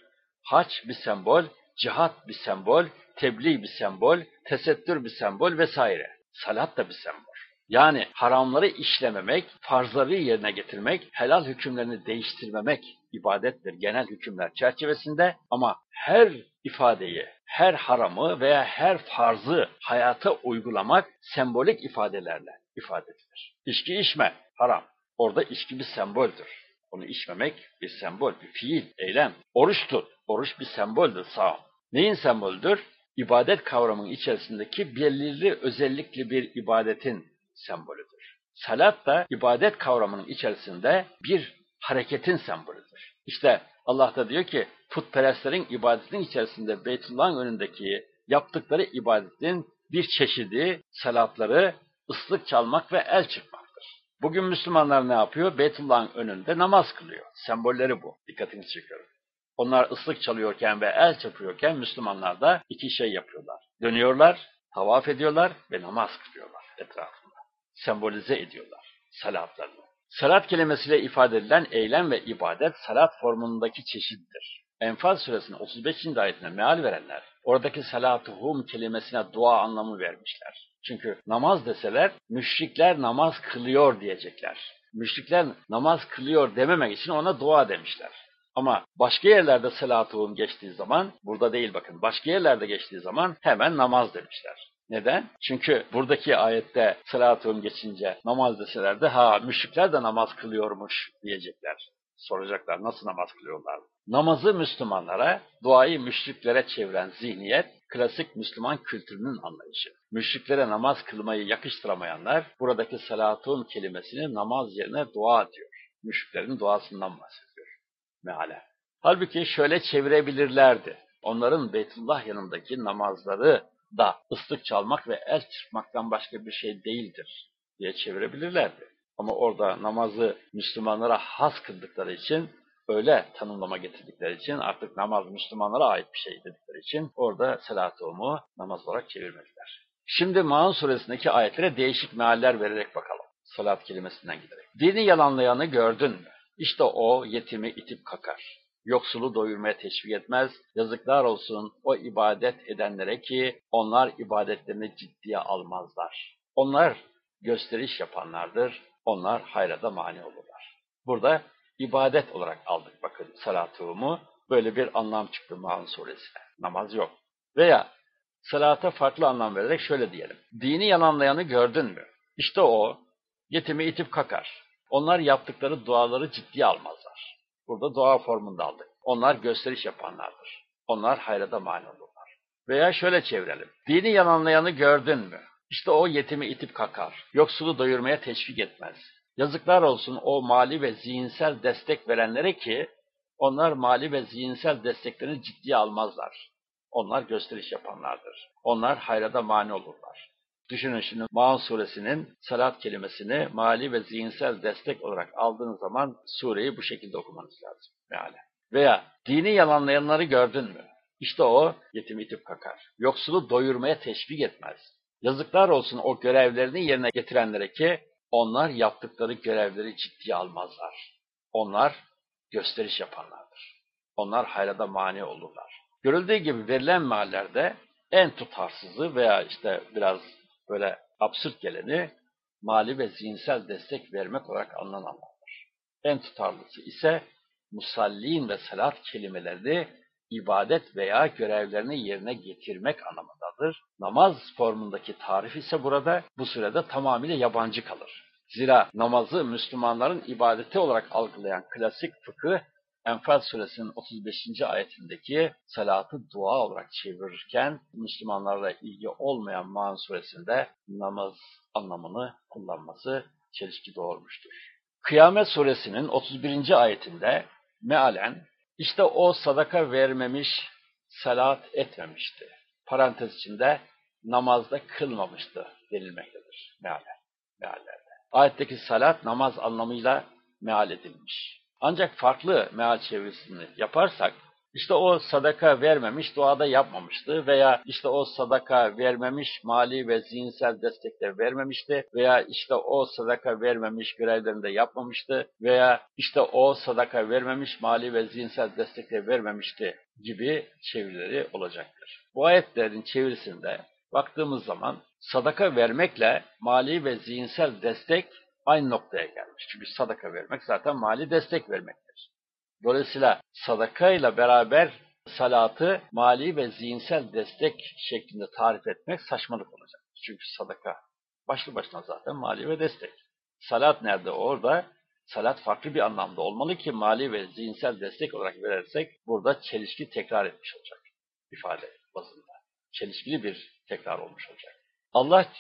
Haç bir sembol, cihat bir sembol, tebliğ bir sembol, tesettür bir sembol vesaire. Salat da bir sembol. Yani haramları işlememek, farzları yerine getirmek, helal hükümlerini değiştirmemek ibadettir genel hükümler çerçevesinde ama her ifadeyi, her haramı veya her farzı hayata uygulamak sembolik ifadelerle ifade edilir. İçki içme, haram. Orada içki bir semboldür. Onu içmemek bir sembol, bir fiil, eylem. Oruç tut, oruç bir semboldür, sağ Neyin semboldür? İbadet kavramının içerisindeki belirli özellikli bir ibadetin sembolüdür. Salat da ibadet kavramının içerisinde bir hareketin sembolüdür. İşte Allah da diyor ki putperestlerin ibadetinin içerisinde Beytullah'ın önündeki yaptıkları ibadetin bir çeşidi salatları ıslık çalmak ve el çırpmaktır. Bugün Müslümanlar ne yapıyor? Beytullah'ın önünde namaz kılıyor. Sembolleri bu. Dikkatini çekiyorum. Onlar ıslık çalıyorken ve el çırpıyorken Müslümanlar da iki şey yapıyorlar. Dönüyorlar, tavaf ediyorlar ve namaz kılıyorlar etrafında. Sembolize ediyorlar salatlarını. Salat kelimesiyle ifade edilen eylem ve ibadet salat formundaki çeşittir. Enfal suresinin 35. ayetine meal verenler, oradaki salatuhum kelimesine dua anlamı vermişler. Çünkü namaz deseler, müşrikler namaz kılıyor diyecekler. Müşrikler namaz kılıyor dememek için ona dua demişler. Ama başka yerlerde salatuhum geçtiği zaman, burada değil bakın, başka yerlerde geçtiği zaman hemen namaz demişler. Neden? Çünkü buradaki ayette salatuhum geçince namaz deseler de ha müşrikler de namaz kılıyormuş diyecekler. Soracaklar nasıl namaz kılıyorlar? Namazı Müslümanlara, duayı müşriklere çeviren zihniyet, klasik Müslüman kültürünün anlayışı. Müşriklere namaz kılmayı yakıştıramayanlar, buradaki salatun kelimesini namaz yerine dua diyor. Müşriklerin duasından bahsediyor. Meale. Halbuki şöyle çevirebilirlerdi. Onların Beytullah yanındaki namazları da ıslık çalmak ve el çırpmaktan başka bir şey değildir diye çevirebilirlerdi. Ama orada namazı Müslümanlara has kıldıkları için, öyle tanımlama getirdikleri için, artık namaz Müslümanlara ait bir şey dedikleri için orada salat-ı namaz olarak çevirmediler. Şimdi Maun suresindeki ayetlere değişik mealler vererek bakalım. Salat kelimesinden giderek. Dini yalanlayanı gördün mü? İşte o yetimi itip kakar. Yoksulu doyurmaya teşvik etmez. Yazıklar olsun o ibadet edenlere ki onlar ibadetlerini ciddiye almazlar. Onlar gösteriş yapanlardır. Onlar hayra da mani olurlar. Burada ibadet olarak aldık bakın salatumu. Böyle bir anlam çıktı Maun suresine. Namaz yok. Veya salata farklı anlam vererek şöyle diyelim. Dini yalanlayanı gördün mü? İşte o yetimi itip kakar. Onlar yaptıkları duaları ciddiye almazlar. Burada dua formunda aldık. Onlar gösteriş yapanlardır. Onlar hayrada mani olurlar. Veya şöyle çevirelim. Dini yalanlayanı gördün mü? İşte o yetimi itip kakar. Yoksulu doyurmaya teşvik etmez. Yazıklar olsun o mali ve zihinsel destek verenlere ki onlar mali ve zihinsel desteklerini ciddiye almazlar. Onlar gösteriş yapanlardır. Onlar hayrada mani olurlar. Düşünün şimdi Maun suresinin salat kelimesini mali ve zihinsel destek olarak aldığınız zaman sureyi bu şekilde okumanız lazım. Meale. Veya dini yalanlayanları gördün mü? İşte o yetim itip kakar. Yoksulu doyurmaya teşvik etmez. Yazıklar olsun o görevlerini yerine getirenlere ki onlar yaptıkları görevleri ciddiye almazlar. Onlar gösteriş yapanlardır. Onlar hayrada mani olurlar. Görüldüğü gibi verilen mahallerde en tutarsızı veya işte biraz böyle absürt geleni mali ve zihinsel destek vermek olarak anlananlardır. En tutarlısı ise musallin ve salat kelimelerini ibadet veya görevlerini yerine getirmek anlamındadır. Namaz formundaki tarif ise burada bu sürede tamamıyla yabancı kalır. Zira namazı Müslümanların ibadeti olarak algılayan klasik fıkıh Enfal suresinin 35. ayetindeki salatı dua olarak çevirirken Müslümanlarla ilgi olmayan Maan suresinde namaz anlamını kullanması çelişki doğurmuştur. Kıyamet suresinin 31. ayetinde mealen işte o sadaka vermemiş, salat etmemişti. Parantez içinde namazda kılmamıştı denilmektedir mealen, meallerde. Ayetteki salat namaz anlamıyla meal edilmiş. Ancak farklı meal çevirisini yaparsak, işte o sadaka vermemiş, duada yapmamıştı veya işte o sadaka vermemiş, mali ve zihinsel destekler vermemişti veya işte o sadaka vermemiş, görevlerinde yapmamıştı veya işte o sadaka vermemiş, mali ve zihinsel destekler vermemişti gibi çevirileri olacaktır. Bu ayetlerin çevirisinde baktığımız zaman sadaka vermekle mali ve zihinsel destek aynı noktaya gelmiş. Çünkü sadaka vermek zaten mali destek vermektir. Dolayısıyla sadaka ile beraber salatı mali ve zihinsel destek şeklinde tarif etmek saçmalık olacak. Çünkü sadaka başlı başına zaten mali ve destek. Salat nerede orada? Salat farklı bir anlamda olmalı ki mali ve zihinsel destek olarak verirsek burada çelişki tekrar etmiş olacak ifade bazında. Çelişkili bir tekrar olmuş olacak. Allah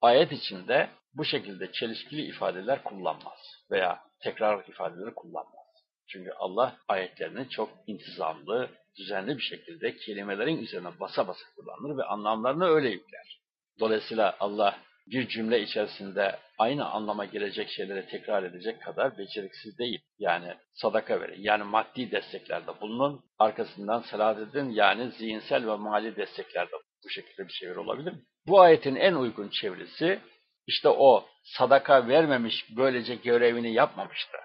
ayet içinde bu şekilde çelişkili ifadeler kullanmaz veya tekrar ifadeleri kullanmaz. Çünkü Allah ayetlerini çok intizamlı, düzenli bir şekilde kelimelerin üzerine basa basa kullanır ve anlamlarını öyle yükler. Dolayısıyla Allah bir cümle içerisinde aynı anlama gelecek şeyleri tekrar edecek kadar beceriksiz değil. Yani sadaka verin, yani maddi desteklerde bulunun, arkasından salat edin, yani zihinsel ve mali desteklerde bu şekilde bir çeviri olabilir mi? Bu ayetin en uygun çevirisi, işte o sadaka vermemiş, böylece görevini yapmamıştı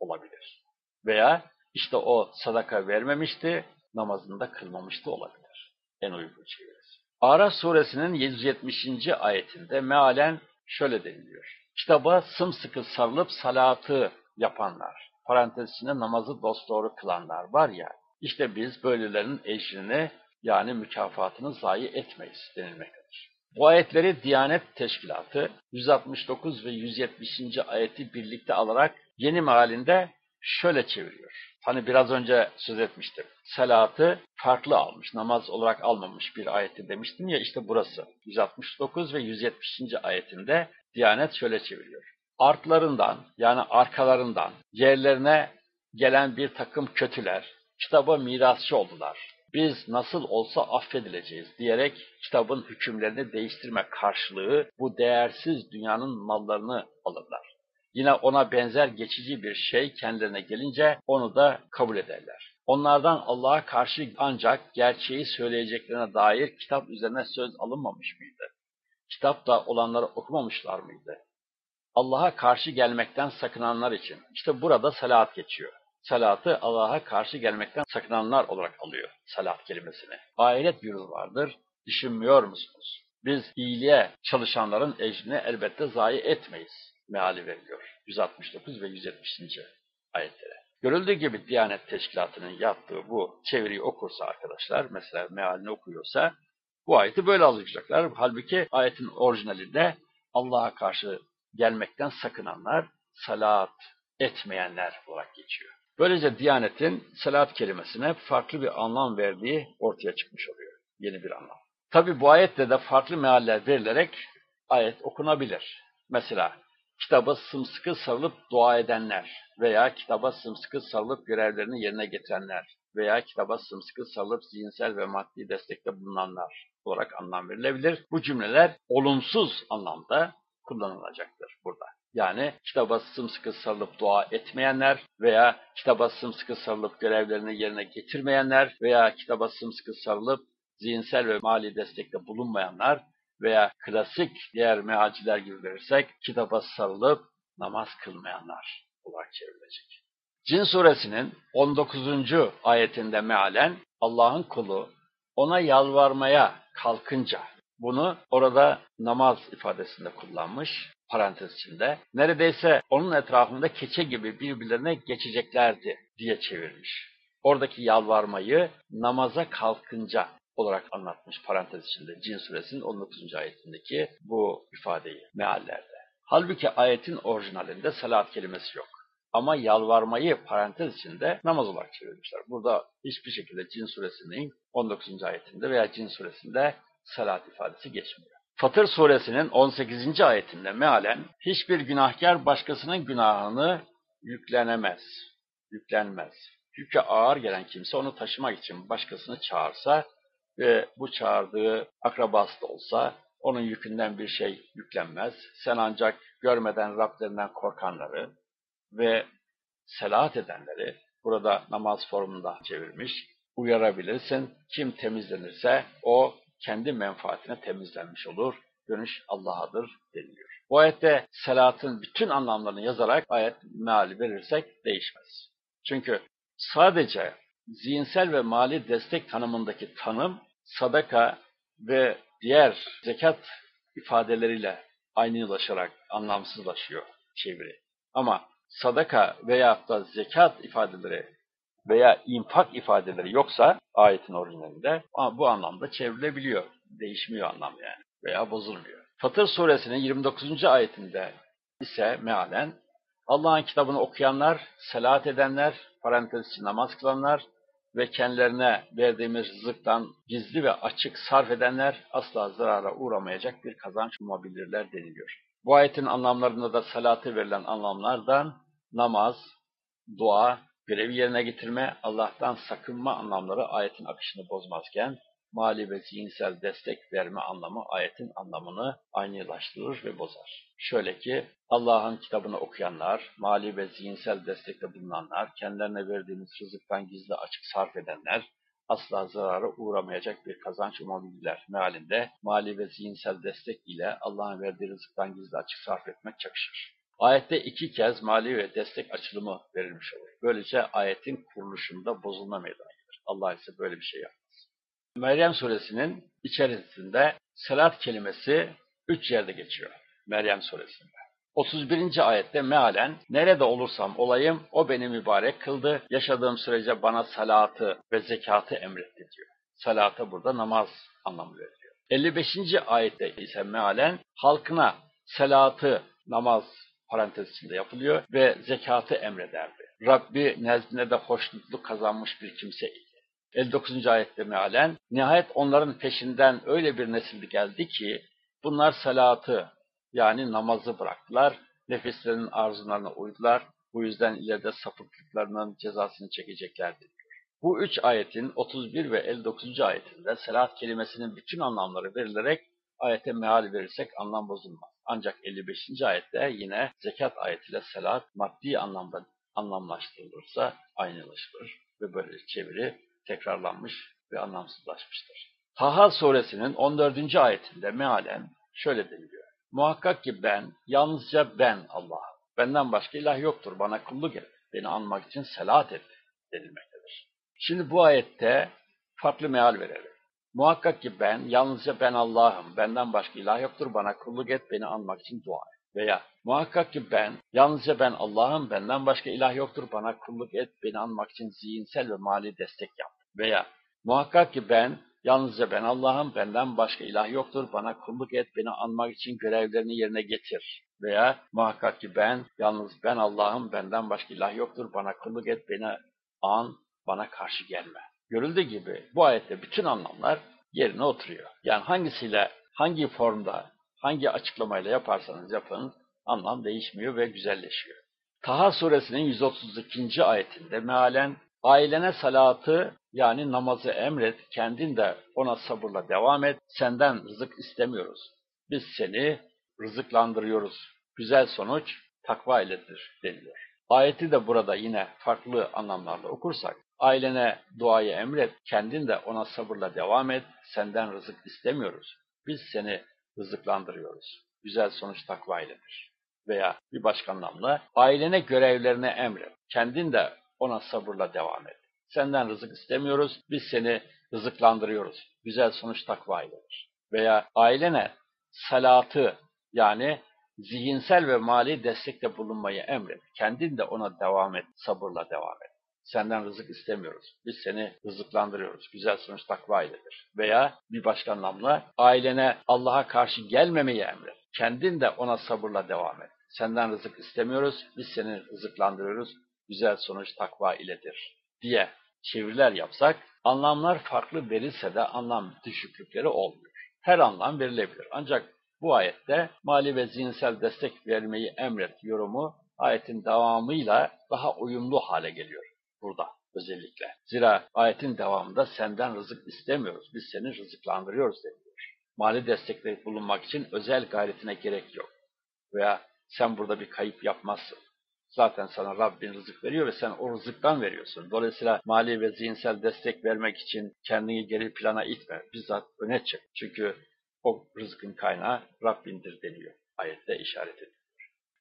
olabilir. Veya işte o sadaka vermemişti, namazında kılmamıştı olabilir. En uygun çevirisi. Araf suresinin 170. ayetinde mealen şöyle deniliyor. Kitaba sımsıkı sarılıp salatı yapanlar, parantez içinde namazı dosdoğru kılanlar var ya, işte biz böylelerinin ecrini yani mükafatını zayi etmeyiz denilmektedir. Bu ayetleri Diyanet Teşkilatı 169 ve 170. ayeti birlikte alarak yeni mealinde şöyle çeviriyor. Hani biraz önce söz etmiştim. Salatı farklı almış, namaz olarak almamış bir ayeti demiştim ya işte burası. 169 ve 170. ayetinde Diyanet şöyle çeviriyor. Artlarından yani arkalarından yerlerine gelen bir takım kötüler kitaba mirasçı oldular. Biz nasıl olsa affedileceğiz diyerek kitabın hükümlerini değiştirme karşılığı bu değersiz dünyanın mallarını alırlar. Yine ona benzer geçici bir şey kendilerine gelince onu da kabul ederler. Onlardan Allah'a karşı ancak gerçeği söyleyeceklerine dair kitap üzerine söz alınmamış mıydı? Kitapta olanları okumamışlar mıydı? Allah'a karşı gelmekten sakınanlar için. İşte burada salat geçiyor. Salatı Allah'a karşı gelmekten sakınanlar olarak alıyor salat kelimesini. Ahiret yürü vardır. Düşünmüyor musunuz? Biz iyiliğe çalışanların ecrini elbette zayi etmeyiz meali veriliyor. 169 ve 170. ayetlere. Görüldüğü gibi Diyanet Teşkilatı'nın yaptığı bu çeviriyi okursa arkadaşlar, mesela mealini okuyorsa, bu ayeti böyle alacaklar. Halbuki ayetin orijinalinde Allah'a karşı gelmekten sakınanlar, salat etmeyenler olarak geçiyor. Böylece Diyanet'in salat kelimesine farklı bir anlam verdiği ortaya çıkmış oluyor. Yeni bir anlam. Tabi bu ayette de farklı mealler verilerek ayet okunabilir. Mesela kitaba sımsıkı sarılıp dua edenler veya kitaba sımsıkı sarılıp görevlerini yerine getirenler veya kitaba sımsıkı sarılıp zihinsel ve maddi destekte bulunanlar olarak anlam verilebilir. Bu cümleler olumsuz anlamda kullanılacaktır burada. Yani kitaba sımsıkı sarılıp dua etmeyenler veya kitaba sımsıkı sarılıp görevlerini yerine getirmeyenler veya kitaba sımsıkı sarılıp zihinsel ve mali destekte bulunmayanlar veya klasik diğer mealciler gibi verirsek kitaba sarılıp namaz kılmayanlar olarak çevrilecek. Cin suresinin 19. ayetinde mealen Allah'ın kulu ona yalvarmaya kalkınca bunu orada namaz ifadesinde kullanmış parantez içinde. Neredeyse onun etrafında keçe gibi birbirlerine geçeceklerdi diye çevirmiş. Oradaki yalvarmayı namaza kalkınca olarak anlatmış parantez içinde Cin suresinin 19. ayetindeki bu ifadeyi meallerde. Halbuki ayetin orijinalinde salat kelimesi yok. Ama yalvarmayı parantez içinde namaz olarak çevirmişler. Burada hiçbir şekilde Cin suresinin 19. ayetinde veya Cin suresinde salat ifadesi geçmiyor. Fatır suresinin 18. ayetinde mealen hiçbir günahkar başkasının günahını yüklenemez, yüklenmez. Yükü ağır gelen kimse onu taşımak için başkasını çağırsa ve bu çağırdığı akrabası da olsa onun yükünden bir şey yüklenmez. Sen ancak görmeden Rablerinden korkanları ve selahat edenleri burada namaz formunda çevirmiş, uyarabilirsin. Kim temizlenirse o kendi menfaatine temizlenmiş olur. Dönüş Allah'adır deniliyor. Bu ayette salatın bütün anlamlarını yazarak ayet meali verirsek değişmez. Çünkü sadece zihinsel ve mali destek tanımındaki tanım sadaka ve diğer zekat ifadeleriyle aynılaşarak anlamsızlaşıyor çeviri. Ama sadaka veya da zekat ifadeleri veya infak ifadeleri yoksa ayetin orijinalinde bu anlamda çevrilebiliyor. Değişmiyor anlam yani veya bozulmuyor. Fatır suresinin 29. ayetinde ise mealen Allah'ın kitabını okuyanlar, selat edenler, parantez için namaz kılanlar ve kendilerine verdiğimiz rızıktan gizli ve açık sarf edenler asla zarara uğramayacak bir kazanç umabilirler deniliyor. Bu ayetin anlamlarında da salatı verilen anlamlardan namaz, dua, görevi yerine getirme, Allah'tan sakınma anlamları ayetin akışını bozmazken, mali ve zihinsel destek verme anlamı ayetin anlamını aynılaştırır ve bozar. Şöyle ki, Allah'ın kitabını okuyanlar, mali ve zihinsel destekte bulunanlar, kendilerine verdiğimiz rızıktan gizli açık sarf edenler, asla zarara uğramayacak bir kazanç umabilirler. Mealinde mali ve zihinsel destek ile Allah'ın verdiği rızıktan gizli açık sarf etmek çakışır. Ayette iki kez mali ve destek açılımı verilmiş olur. Böylece ayetin kuruluşunda bozulma meydana gelir. Allah ise böyle bir şey yapmaz. Meryem suresinin içerisinde salat kelimesi üç yerde geçiyor. Meryem suresinde. 31. ayette mealen nerede olursam olayım o beni mübarek kıldı. Yaşadığım sürece bana salatı ve zekatı emretti diyor. Salatı burada namaz anlamı veriliyor. 55. ayette ise mealen halkına salatı, namaz parantez içinde yapılıyor ve zekatı emrederdi. Rabbi nezdinde de hoşnutluk kazanmış bir kimseydi. 59. ayette mealen, nihayet onların peşinden öyle bir nesil geldi ki, bunlar salatı yani namazı bıraktılar, nefislerinin arzularına uydular, bu yüzden ileride sapıklıklarının cezasını çekeceklerdi. Bu üç ayetin 31 ve 59. ayetinde salat kelimesinin bütün anlamları verilerek ayete meal verirsek anlam bozulmaz. Ancak 55. ayette yine zekat ayetiyle salat maddi anlamda anlamlaştırılırsa aynılaşılır ve böyle çeviri tekrarlanmış ve anlamsızlaşmıştır. Taha suresinin 14. ayetinde mealen şöyle deniliyor. Muhakkak ki ben, yalnızca ben Allah'ım. Benden başka ilah yoktur. Bana kulluk et. Beni anmak için selat et denilmektedir. Şimdi bu ayette farklı meal verelim. Muhakkak ki ben, yalnızca ben Allah'ım. Benden başka ilah yoktur. Bana kulluk et. Beni anmak için dua et. Veya muhakkak ki ben, yalnızca ben Allah'ım. Benden başka ilah yoktur. Bana kulluk et. Beni anmak için zihinsel ve mali destek yap. Veya muhakkak ki ben, Yalnızca ben Allah'ım, benden başka ilah yoktur, bana kulluk et, beni anmak için görevlerini yerine getir. Veya muhakkak ki ben, yalnız ben Allah'ım, benden başka ilah yoktur, bana kulluk et, beni an, bana karşı gelme. Görüldüğü gibi bu ayette bütün anlamlar yerine oturuyor. Yani hangisiyle, hangi formda, hangi açıklamayla yaparsanız yapın, anlam değişmiyor ve güzelleşiyor. Taha suresinin 132. ayetinde mealen ailene salatı yani namazı emret, kendin de ona sabırla devam et, senden rızık istemiyoruz. Biz seni rızıklandırıyoruz. Güzel sonuç takva iledir deniliyor. Ayeti de burada yine farklı anlamlarla okursak, ailene duayı emret, kendin de ona sabırla devam et, senden rızık istemiyoruz. Biz seni rızıklandırıyoruz. Güzel sonuç takva iledir. Veya bir başka anlamla, ailene görevlerine emret, kendin de ona sabırla devam et. Senden rızık istemiyoruz, biz seni rızıklandırıyoruz. Güzel sonuç takva iledir. Veya ailene salatı yani zihinsel ve mali destekte bulunmayı emret. Kendin de ona devam et, sabırla devam et. Senden rızık istemiyoruz. Biz seni rızıklandırıyoruz. Güzel sonuç takva iledir. Veya bir başka anlamla ailene Allah'a karşı gelmemeyi emret. Kendin de ona sabırla devam et. Senden rızık istemiyoruz. Biz seni rızıklandırıyoruz. Güzel sonuç takva iledir diye çeviriler yapsak anlamlar farklı verilse de anlam düşüklükleri olmuyor. Her anlam verilebilir. Ancak bu ayette mali ve zihinsel destek vermeyi emret yorumu ayetin devamıyla daha uyumlu hale geliyor burada özellikle. Zira ayetin devamında senden rızık istemiyoruz, biz seni rızıklandırıyoruz deniliyor. Mali destekte bulunmak için özel gayretine gerek yok. Veya sen burada bir kayıp yapmazsın. Zaten sana Rabbin rızık veriyor ve sen o rızıktan veriyorsun. Dolayısıyla mali ve zihinsel destek vermek için kendini geri plana itme. Bizzat öne çık. Çünkü o rızkın kaynağı Rabbindir deniyor. Ayette işaret ediliyor.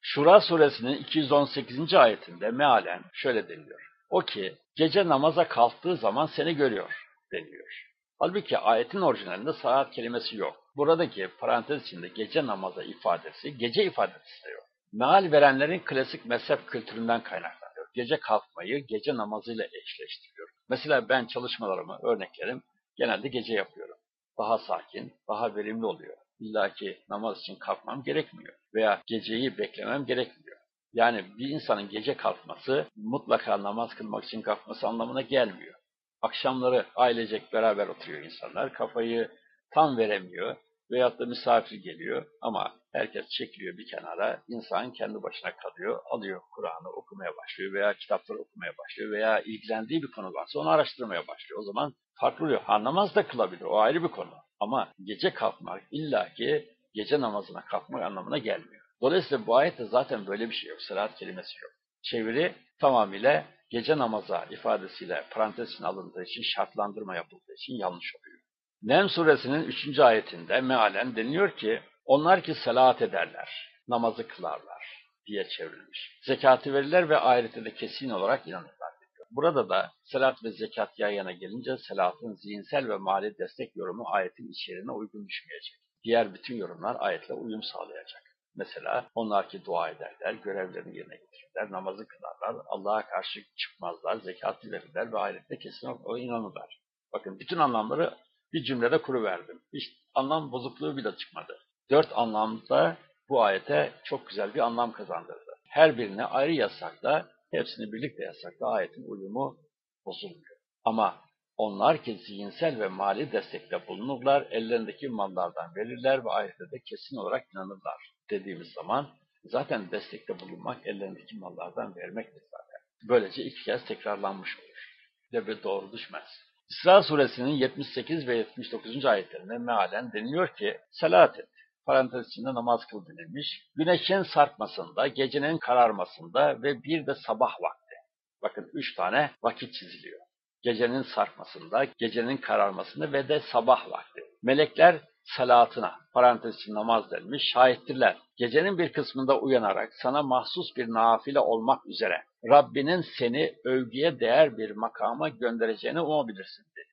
Şura suresinin 218. ayetinde mealen şöyle deniliyor. O ki gece namaza kalktığı zaman seni görüyor deniyor. Halbuki ayetin orijinalinde saat kelimesi yok. Buradaki parantez içinde gece namaza ifadesi, gece ifadesi de yok. Meal verenlerin klasik mezhep kültüründen kaynaklanıyor. Gece kalkmayı gece namazıyla eşleştiriyor. Mesela ben çalışmalarımı, örneklerim genelde gece yapıyorum. Daha sakin, daha verimli oluyor. İlla ki namaz için kalkmam gerekmiyor. Veya geceyi beklemem gerekmiyor. Yani bir insanın gece kalkması mutlaka namaz kılmak için kalkması anlamına gelmiyor. Akşamları ailecek beraber oturuyor insanlar. Kafayı tam veremiyor veyahut da misafir geliyor ama herkes çekiliyor bir kenara. İnsan kendi başına kalıyor, alıyor Kur'an'ı okumaya başlıyor veya kitapları okumaya başlıyor veya ilgilendiği bir konu varsa onu araştırmaya başlıyor. O zaman farklı oluyor. Ha namaz da kılabilir, o ayrı bir konu. Ama gece kalkmak illaki gece namazına kalkmak anlamına gelmiyor. Dolayısıyla bu ayette zaten böyle bir şey yok. Sırat kelimesi yok. Çeviri tamamıyla gece namaza ifadesiyle parantez alındığı için, şartlandırma yapıldığı için yanlış oluyor. Nem suresinin 3. ayetinde mealen deniliyor ki, onlar ki salat ederler, namazı kılarlar diye çevrilmiş. Zekatı verirler ve ahirete de kesin olarak inanırlar diyor. Burada da salat ve zekat yan yana gelince salatın zihinsel ve mali destek yorumu ayetin içeriğine uygun düşmeyecek. Diğer bütün yorumlar ayetle uyum sağlayacak. Mesela onlar ki dua ederler, görevlerini yerine getirirler, namazı kılarlar, Allah'a karşı çıkmazlar, zekatı verirler ve ahirette kesin olarak inanırlar. Bakın bütün anlamları bir cümlede kuru verdim. Hiç anlam bozukluğu bile çıkmadı. Dört anlamda bu ayete çok güzel bir anlam kazandırdı. Her birini ayrı yazsak hepsini birlikte yazsak ayetin uyumu bozulmuyor. Ama onlar ki zihinsel ve mali destekte bulunurlar, ellerindeki mallardan verirler ve ahirette de kesin olarak inanırlar dediğimiz zaman zaten destekte bulunmak ellerindeki mallardan vermektir zaten. Böylece iki kez tekrarlanmış olur. Bir doğru düşmez. İsra suresinin 78 ve 79. ayetlerinde mealen deniliyor ki salat et. Parantez içinde namaz kıl denilmiş. Güneşin sarkmasında, gecenin kararmasında ve bir de sabah vakti. Bakın üç tane vakit çiziliyor. Gecenin sarkmasında, gecenin kararmasında ve de sabah vakti. Melekler salatına, parantez için namaz denmiş, şahittirler. Gecenin bir kısmında uyanarak sana mahsus bir nafile olmak üzere Rabbinin seni övgüye değer bir makama göndereceğini umabilirsin diyor.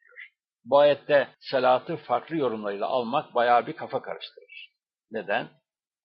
Bu ayette salatı farklı yorumlarıyla almak bayağı bir kafa karıştırır. Neden?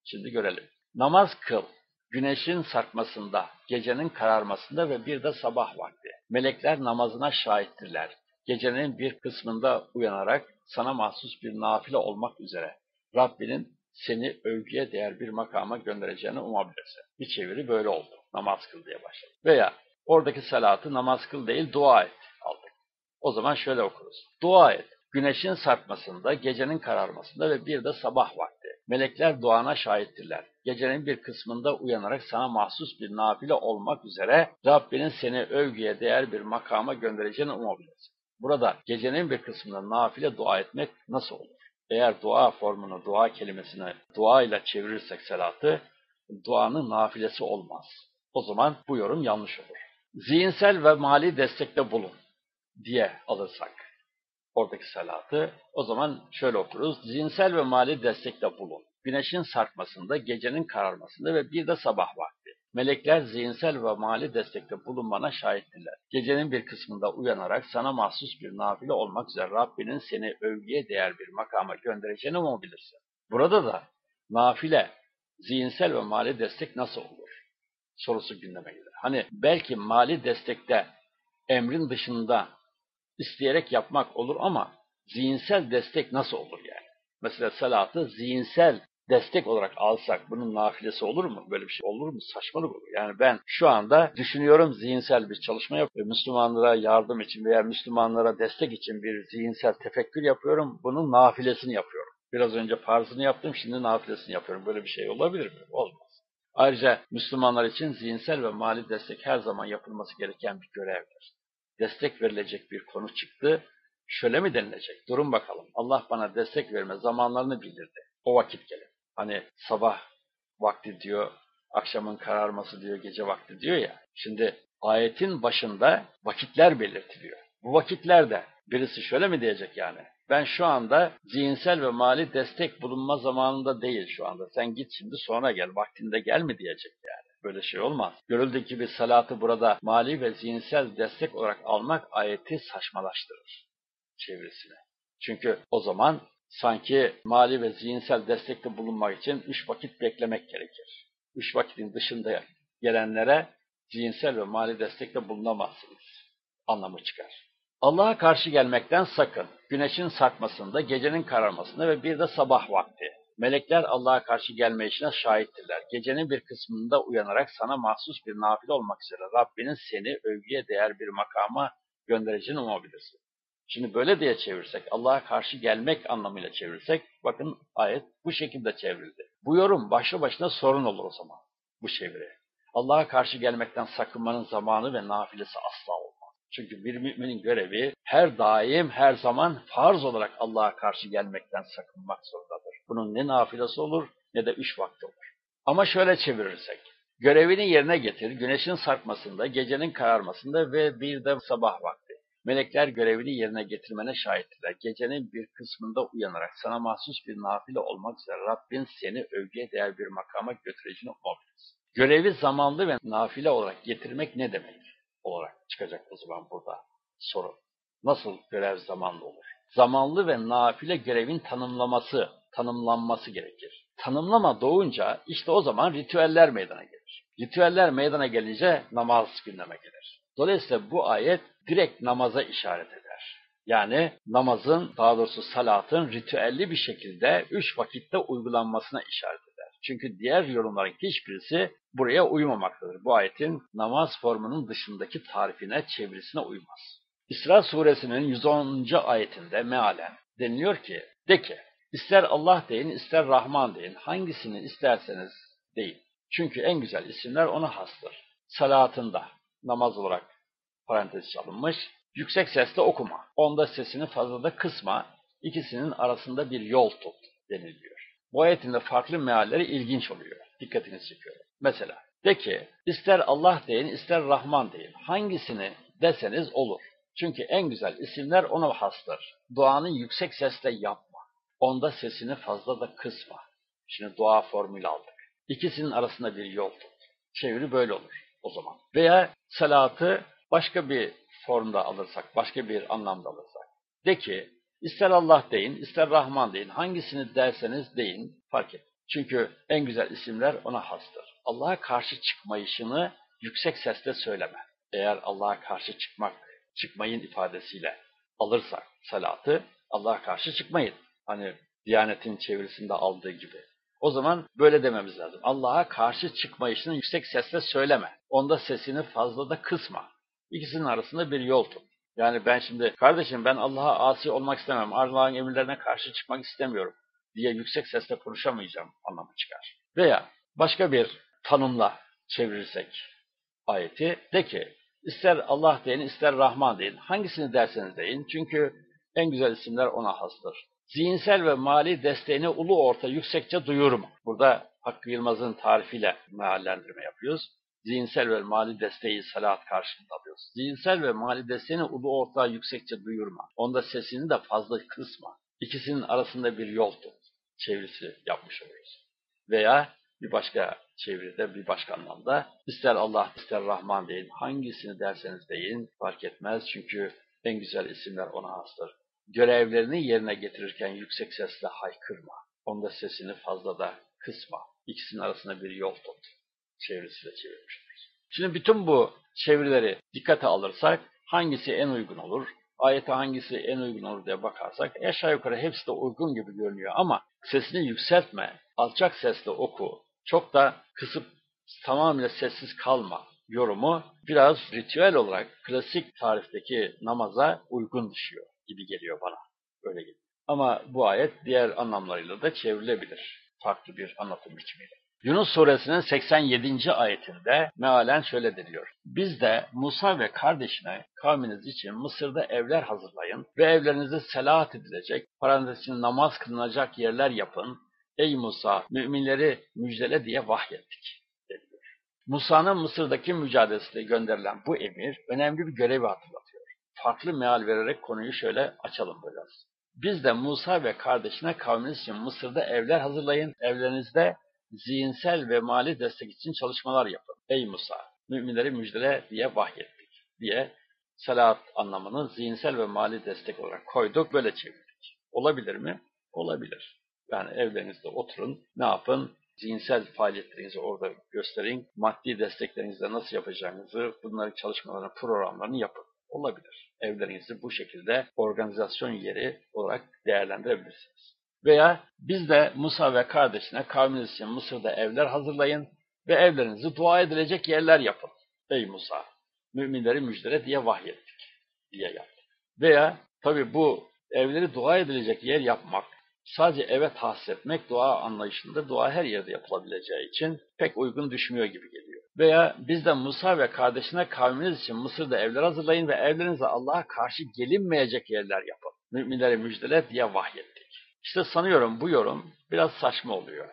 Şimdi görelim. Namaz kıl, güneşin sarkmasında, gecenin kararmasında ve bir de sabah vakti. Melekler namazına şahittirler. Gecenin bir kısmında uyanarak sana mahsus bir nafile olmak üzere Rabbinin seni övgüye değer bir makama göndereceğini umabilirsin. Bir çeviri böyle oldu. Namaz kıl diye başladı. Veya oradaki salatı namaz kıl değil dua et aldık. O zaman şöyle okuruz. Dua et. Güneşin sarkmasında, gecenin kararmasında ve bir de sabah vakti. Melekler duana şahittirler. Gecenin bir kısmında uyanarak sana mahsus bir nafile olmak üzere Rabbinin seni övgüye değer bir makama göndereceğini umabilirsin. Burada gecenin bir kısmında nafile dua etmek nasıl olur? Eğer dua formunu, dua kelimesini dua ile çevirirsek salatı, duanın nafilesi olmaz. O zaman bu yorum yanlış olur. Zihinsel ve mali destekte bulun diye alırsak oradaki salatı, o zaman şöyle okuruz. Zihinsel ve mali destekte bulun. Güneşin sarkmasında, gecenin kararmasında ve bir de sabah vakti. Melekler zihinsel ve mali destekte bulunmana şahittirler. Gecenin bir kısmında uyanarak sana mahsus bir nafile olmak üzere Rabbinin seni övgüye değer bir makama göndereceğini mi bilirsin? Burada da nafile, zihinsel ve mali destek nasıl olur? Sorusu gündeme gelir. Hani belki mali destekte emrin dışında isteyerek yapmak olur ama zihinsel destek nasıl olur yani? Mesela salatı zihinsel destek olarak alsak bunun nafilesi olur mu? Böyle bir şey olur mu? Saçmalık olur. Yani ben şu anda düşünüyorum zihinsel bir çalışma yapıyorum. Müslümanlara yardım için veya Müslümanlara destek için bir zihinsel tefekkür yapıyorum. Bunun nafilesini yapıyorum. Biraz önce farzını yaptım, şimdi nafilesini yapıyorum. Böyle bir şey olabilir mi? Olmaz. Ayrıca Müslümanlar için zihinsel ve mali destek her zaman yapılması gereken bir görevdir. Destek verilecek bir konu çıktı. Şöyle mi denilecek? Durun bakalım. Allah bana destek verme zamanlarını bildirdi. O vakit gelin. Hani sabah vakti diyor, akşamın kararması diyor, gece vakti diyor ya. Şimdi ayetin başında vakitler belirtiliyor. Bu vakitlerde birisi şöyle mi diyecek yani? Ben şu anda zihinsel ve mali destek bulunma zamanında değil şu anda. Sen git şimdi sonra gel, vaktinde gel mi diyecek yani. Böyle şey olmaz. Görüldüğü gibi salatı burada mali ve zihinsel destek olarak almak ayeti saçmalaştırır çevresine. Çünkü o zaman sanki mali ve zihinsel destekte bulunmak için üç vakit beklemek gerekir. Üç vakitin dışında gelenlere zihinsel ve mali destekte bulunamazsınız anlamı çıkar. Allah'a karşı gelmekten sakın. Güneşin sarkmasında, gecenin kararmasında ve bir de sabah vakti. Melekler Allah'a karşı gelme işine şahittirler. Gecenin bir kısmında uyanarak sana mahsus bir nafile olmak üzere Rabbinin seni övgüye değer bir makama göndereceğini umabilirsin. Şimdi böyle diye çevirsek, Allah'a karşı gelmek anlamıyla çevirsek, bakın ayet bu şekilde çevrildi. Bu yorum başlı başına sorun olur o zaman, bu çeviri. Allah'a karşı gelmekten sakınmanın zamanı ve nafilesi asla olmaz. Çünkü bir müminin görevi her daim, her zaman farz olarak Allah'a karşı gelmekten sakınmak zorundadır. Bunun ne nafilesi olur ne de üç vakti olur. Ama şöyle çevirirsek, görevini yerine getir, güneşin sarkmasında, gecenin kararmasında ve bir de sabah vakti. Melekler görevini yerine getirmene şahittirler. Gecenin bir kısmında uyanarak sana mahsus bir nafile olmak üzere Rabbin seni övgüye değer bir makama götüreceğini umabiliriz. Görevi zamanlı ve nafile olarak getirmek ne demek olarak çıkacak o zaman burada soru. Nasıl görev zamanlı olur? Zamanlı ve nafile görevin tanımlaması, tanımlanması gerekir. Tanımlama doğunca işte o zaman ritüeller meydana gelir. Ritüeller meydana gelince namaz gündeme gelir. Dolayısıyla bu ayet direkt namaza işaret eder. Yani namazın, daha doğrusu salatın ritüelli bir şekilde üç vakitte uygulanmasına işaret eder. Çünkü diğer yorumların hiçbirisi buraya uymamaktadır. Bu ayetin namaz formunun dışındaki tarifine, çevirisine uymaz. İsra suresinin 110. ayetinde mealen deniliyor ki, de ki, ister Allah deyin, ister Rahman deyin, hangisini isterseniz deyin. Çünkü en güzel isimler ona hastır. Salatında, namaz olarak parantez çalınmış. Yüksek sesle okuma. Onda sesini fazla da kısma. İkisinin arasında bir yol tut deniliyor. Bu ayetin farklı mealleri ilginç oluyor. Dikkatinizi çekiyorum. Mesela de ki ister Allah deyin ister Rahman deyin. Hangisini deseniz olur. Çünkü en güzel isimler ona hastır. Duanı yüksek sesle yapma. Onda sesini fazla da kısma. Şimdi dua formülü aldık. İkisinin arasında bir yol tut. Çeviri böyle olur o zaman. Veya salatı başka bir formda alırsak, başka bir anlamda alırsak. De ki, ister Allah deyin, ister Rahman deyin, hangisini derseniz deyin, fark et. Çünkü en güzel isimler ona hastır. Allah'a karşı çıkmayışını yüksek sesle söyleme. Eğer Allah'a karşı çıkmak, çıkmayın ifadesiyle alırsak salatı, Allah'a karşı çıkmayın. Hani Diyanet'in çevirisinde aldığı gibi. O zaman böyle dememiz lazım. Allah'a karşı çıkma işini yüksek sesle söyleme. Onda sesini fazla da kısma. İkisinin arasında bir yol tut. Yani ben şimdi kardeşim ben Allah'a asi olmak istemem. Allah'ın emirlerine karşı çıkmak istemiyorum diye yüksek sesle konuşamayacağım anlamı çıkar. Veya başka bir tanımla çevirirsek ayeti de ki ister Allah deyin ister Rahman deyin. Hangisini derseniz deyin. Çünkü en güzel isimler ona hastır. Zihinsel ve mali desteğini ulu orta yüksekçe duyurma. Burada Hakkı Yılmaz'ın tarifiyle meallendirme yapıyoruz. Zihinsel ve mali desteği salat karşılığında alıyoruz. Zihinsel ve mali desteğini ulu orta yüksekçe duyurma. Onda sesini de fazla kısma. İkisinin arasında bir yol tut. Çevirisi yapmış oluyoruz. Veya bir başka çeviride, bir başka anlamda ister Allah ister Rahman deyin. Hangisini derseniz deyin fark etmez. Çünkü en güzel isimler ona hastır. Görevlerini yerine getirirken yüksek sesle haykırma. Onda sesini fazla da kısma. İkisinin arasında bir yol tut. Çevirisiyle çevirmiştir. Şimdi bütün bu çevirileri dikkate alırsak hangisi en uygun olur? Ayete hangisi en uygun olur diye bakarsak aşağı yukarı hepsi de uygun gibi görünüyor ama sesini yükseltme, alçak sesle oku, çok da kısıp tamamıyla sessiz kalma yorumu biraz ritüel olarak klasik tarifteki namaza uygun düşüyor gibi geliyor bana. Öyle geliyor. Ama bu ayet diğer anlamlarıyla da çevrilebilir. Farklı bir anlatım biçimiyle. Yunus suresinin 87. ayetinde mealen şöyle deniyor. Biz de Musa ve kardeşine kavminiz için Mısır'da evler hazırlayın ve evlerinizi selahat edilecek, parantezin namaz kılınacak yerler yapın. Ey Musa müminleri müjdele diye vahyettik. Deniyor. Musa'nın Mısır'daki mücadelesiyle gönderilen bu emir önemli bir görevi hatırlatıyor. Farklı meal vererek konuyu şöyle açalım biraz. Biz de Musa ve kardeşine kavminiz için Mısır'da evler hazırlayın, evlerinizde zihinsel ve mali destek için çalışmalar yapın. Ey Musa, müminleri müjdele diye vahyettik diye salat anlamını zihinsel ve mali destek olarak koyduk, böyle çevirdik. Olabilir mi? Olabilir. Yani evlerinizde oturun, ne yapın? Zihinsel faaliyetlerinizi orada gösterin, maddi desteklerinizle nasıl yapacağınızı, bunların çalışmalarını, programlarını yapın. Olabilir. Evlerinizi bu şekilde organizasyon yeri olarak değerlendirebilirsiniz. Veya biz de Musa ve kardeşine kavminiz için Mısır'da evler hazırlayın ve evlerinizi dua edilecek yerler yapın. Ey Musa, müminleri müjdele diye vahyettik diye yaptık. Veya tabi bu evleri dua edilecek yer yapmak, sadece eve tahsis etmek dua anlayışında dua her yerde yapılabileceği için pek uygun düşmüyor gibi geliyor. Veya biz de Musa ve kardeşine kavminiz için Mısır'da evler hazırlayın ve evlerinize Allah'a karşı gelinmeyecek yerler yapın. Müminleri müjdele diye vahyettik. İşte sanıyorum bu yorum biraz saçma oluyor.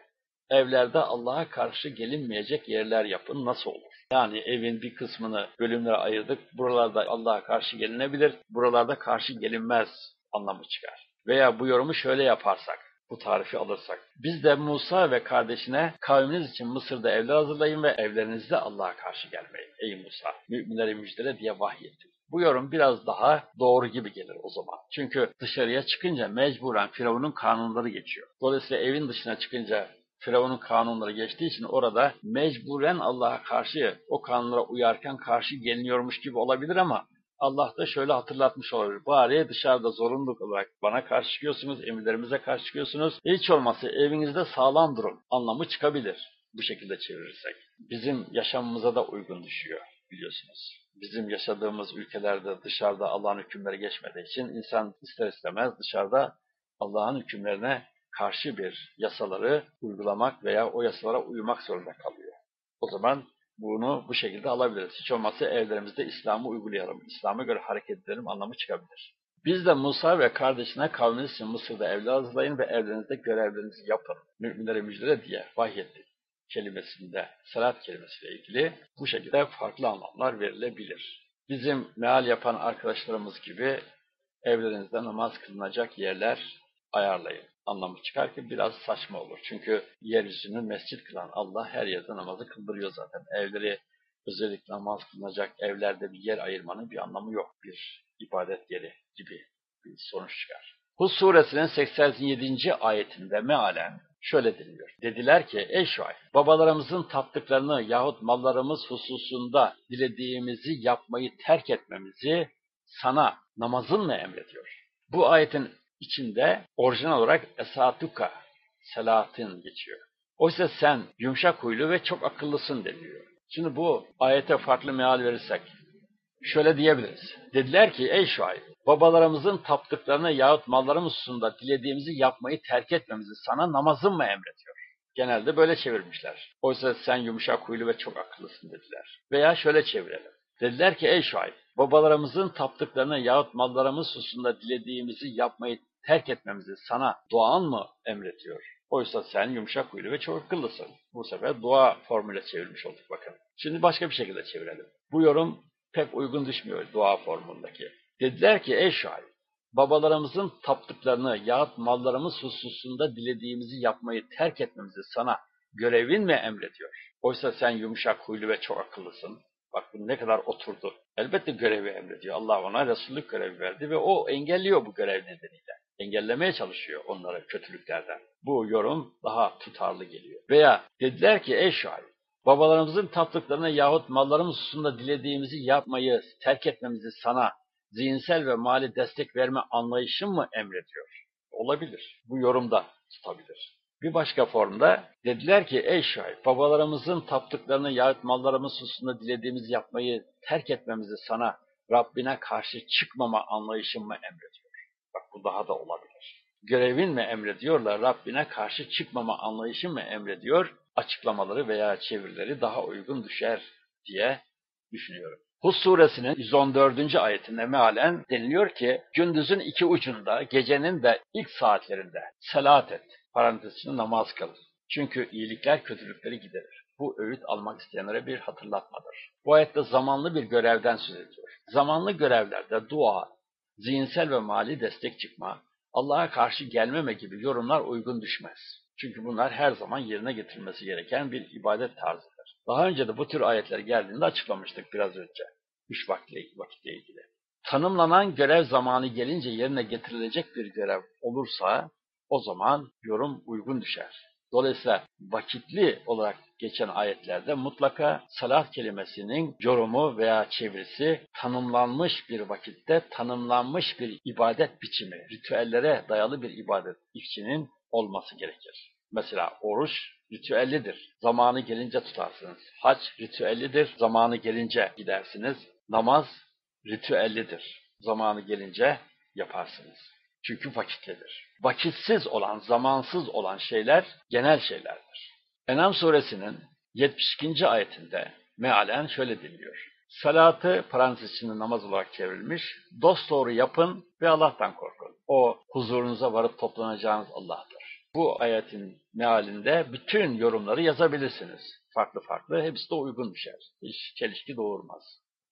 Evlerde Allah'a karşı gelinmeyecek yerler yapın nasıl olur? Yani evin bir kısmını bölümlere ayırdık. Buralarda Allah'a karşı gelinebilir, buralarda karşı gelinmez anlamı çıkar. Veya bu yorumu şöyle yaparsak, bu tarifi alırsak. Biz de Musa ve kardeşine kavminiz için Mısır'da evler hazırlayın ve evlerinizde Allah'a karşı gelmeyin. Ey Musa, müminleri müjdele diye vahyettik. Bu yorum biraz daha doğru gibi gelir o zaman. Çünkü dışarıya çıkınca mecburen Firavun'un kanunları geçiyor. Dolayısıyla evin dışına çıkınca Firavun'un kanunları geçtiği için orada mecburen Allah'a karşı o kanunlara uyarken karşı geliniyormuş gibi olabilir ama Allah da şöyle hatırlatmış olabilir. Bari dışarıda zorunluluk olarak bana karşı çıkıyorsunuz, emirlerimize karşı çıkıyorsunuz. Hiç olmazsa evinizde sağlam durun anlamı çıkabilir bu şekilde çevirirsek. Bizim yaşamımıza da uygun düşüyor biliyorsunuz. Bizim yaşadığımız ülkelerde dışarıda Allah'ın hükümleri geçmediği için insan ister istemez dışarıda Allah'ın hükümlerine karşı bir yasaları uygulamak veya o yasalara uymak zorunda kalıyor. O zaman bunu bu şekilde alabiliriz. Hiç olmazsa evlerimizde İslam'ı uygulayalım, İslam'a göre hareket edelim anlamı çıkabilir. Biz de Musa ve kardeşine kavminiz için Mısır'da evler hazırlayın ve evlerinizde görevlerinizi yapın. Müminlere müjdele diye vahyettik kelimesinde, salat kelimesiyle ilgili bu şekilde farklı anlamlar verilebilir. Bizim meal yapan arkadaşlarımız gibi evlerinizde namaz kılınacak yerler ayarlayın. Anlamı çıkar ki biraz saçma olur. Çünkü yeryüzünü mescit kılan Allah her yerde namazı kıldırıyor zaten. Evleri özellikle namaz kılınacak evlerde bir yer ayırmanın bir anlamı yok. Bir ibadet yeri gibi bir sonuç çıkar. Hud suresinin 87. ayetinde mealen şöyle deniliyor. Dediler ki ey Şuayb babalarımızın taptıklarını yahut mallarımız hususunda dilediğimizi yapmayı terk etmemizi sana namazın mı emrediyor? Bu ayetin içinde orijinal olarak esatuka, selatin geçiyor. Oysa sen yumuşak huylu ve çok akıllısın deniliyor. Şimdi bu ayete farklı meal verirsek şöyle diyebiliriz. Dediler ki ey Şuayb babalarımızın taptıklarına yahut mallarımız hususunda dilediğimizi yapmayı terk etmemizi sana namazın mı emrediyor? Genelde böyle çevirmişler. Oysa sen yumuşak huylu ve çok akıllısın dediler. Veya şöyle çevirelim. Dediler ki ey Şuayb babalarımızın taptıklarına yahut mallarımız hususunda dilediğimizi yapmayı terk etmemizi sana duan mı emrediyor? Oysa sen yumuşak huylu ve çok akıllısın. Bu sefer dua formüle çevirmiş olduk bakın. Şimdi başka bir şekilde çevirelim. Bu yorum pek uygun düşmüyor dua formundaki. Dediler ki ey şair, babalarımızın taptıklarını yahut mallarımız hususunda dilediğimizi yapmayı terk etmemizi sana görevin mi emrediyor? Oysa sen yumuşak huylu ve çok akıllısın. Bak bu ne kadar oturdu. Elbette görevi emrediyor. Allah ona Resullük görevi verdi ve o engelliyor bu görev nedeniyle. Engellemeye çalışıyor onları kötülüklerden. Bu yorum daha tutarlı geliyor. Veya dediler ki ey şair, babalarımızın taptıklarına yahut mallarımız hususunda dilediğimizi yapmayı, terk etmemizi sana zihinsel ve mali destek verme anlayışın mı emrediyor? Olabilir. Bu yorumda tutabilir. Bir başka formda dediler ki ey şahit babalarımızın taptıklarını yahut mallarımız hususunda dilediğimizi yapmayı terk etmemizi sana Rabbine karşı çıkmama anlayışın mı emrediyor? Bak bu daha da olabilir. Görevin mi emrediyorlar Rabbine karşı çıkmama anlayışın mı emrediyor? Açıklamaları veya çevirileri daha uygun düşer diye düşünüyorum. Hud suresinin 114. ayetinde mealen deniliyor ki gündüzün iki ucunda gecenin de ilk saatlerinde salat et parantez içinde namaz kıl. Çünkü iyilikler kötülükleri giderir. Bu öğüt almak isteyenlere bir hatırlatmadır. Bu ayette zamanlı bir görevden söz ediyor. Zamanlı görevlerde dua, zihinsel ve mali destek çıkma, Allah'a karşı gelmeme gibi yorumlar uygun düşmez. Çünkü bunlar her zaman yerine getirilmesi gereken bir ibadet tarzıdır. Daha önce de bu tür ayetler geldiğinde açıklamıştık biraz önce. Üç vakitle, vakitle ilgili. Tanımlanan görev zamanı gelince yerine getirilecek bir görev olursa o zaman yorum uygun düşer. Dolayısıyla vakitli olarak geçen ayetlerde mutlaka salat kelimesinin yorumu veya çevirisi tanımlanmış bir vakitte tanımlanmış bir ibadet biçimi, ritüellere dayalı bir ibadet içinin olması gerekir. Mesela oruç ritüellidir. Zamanı gelince tutarsınız. Hac ritüellidir. Zamanı gelince gidersiniz. Namaz ritüellidir. Zamanı gelince yaparsınız. Çünkü vakitlidir. Vakitsiz olan, zamansız olan şeyler genel şeylerdir. Enam suresinin 72. ayetinde mealen şöyle deniliyor. Salatı parantez içinde namaz olarak çevrilmiş. Dost doğru yapın ve Allah'tan korkun. O huzurunuza varıp toplanacağınız Allah'tır. Bu ayetin mealinde bütün yorumları yazabilirsiniz. Farklı farklı. Hepsi de uygun düşer. Hiç çelişki doğurmaz.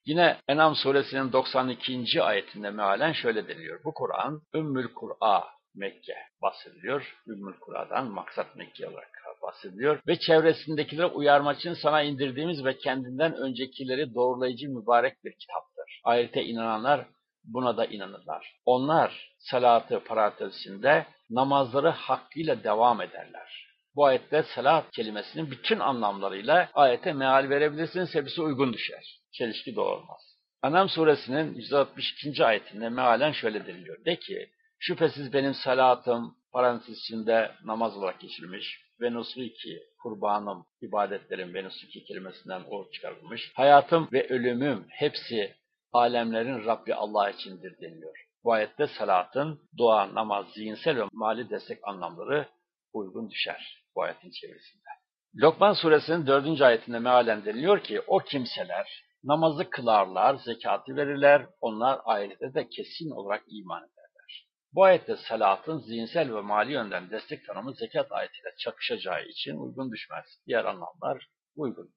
Yine Enam suresinin 92. ayetinde mealen şöyle deniyor. Bu Kur'an Ümmül Kur'a Mekke bahsediliyor. Ümmül Kur'a'dan maksat Mekke olarak bahsediliyor. Ve çevresindekileri uyarmak için sana indirdiğimiz ve kendinden öncekileri doğrulayıcı mübarek bir kitaptır. Ayete inananlar buna da inanırlar. Onlar salatı parantezinde namazları hakkıyla devam ederler. Bu ayette salat kelimesinin bütün anlamlarıyla ayete meal verebilirsiniz. Hepsi uygun düşer. Çelişki doğurmaz. Anam suresinin 162. ayetinde mealen şöyle deniliyor. De ki, şüphesiz benim salatım parantez içinde namaz olarak geçirilmiş ve nusuki, kurbanım, ibadetlerim ve nusuki kelimesinden o çıkarılmış. Hayatım ve ölümüm hepsi alemlerin Rabbi Allah içindir deniliyor. Bu ayette salatın dua, namaz, zihinsel ve mali destek anlamları uygun düşer bu ayetin çevirisinde. Lokman suresinin dördüncü ayetinde mealen deniliyor ki o kimseler namazı kılarlar, zekatı verirler, onlar ahirete de kesin olarak iman ederler. Bu ayette salatın zihinsel ve mali yönden destek tanımı zekat ayetiyle çakışacağı için uygun düşmez. Diğer anlamlar uygun.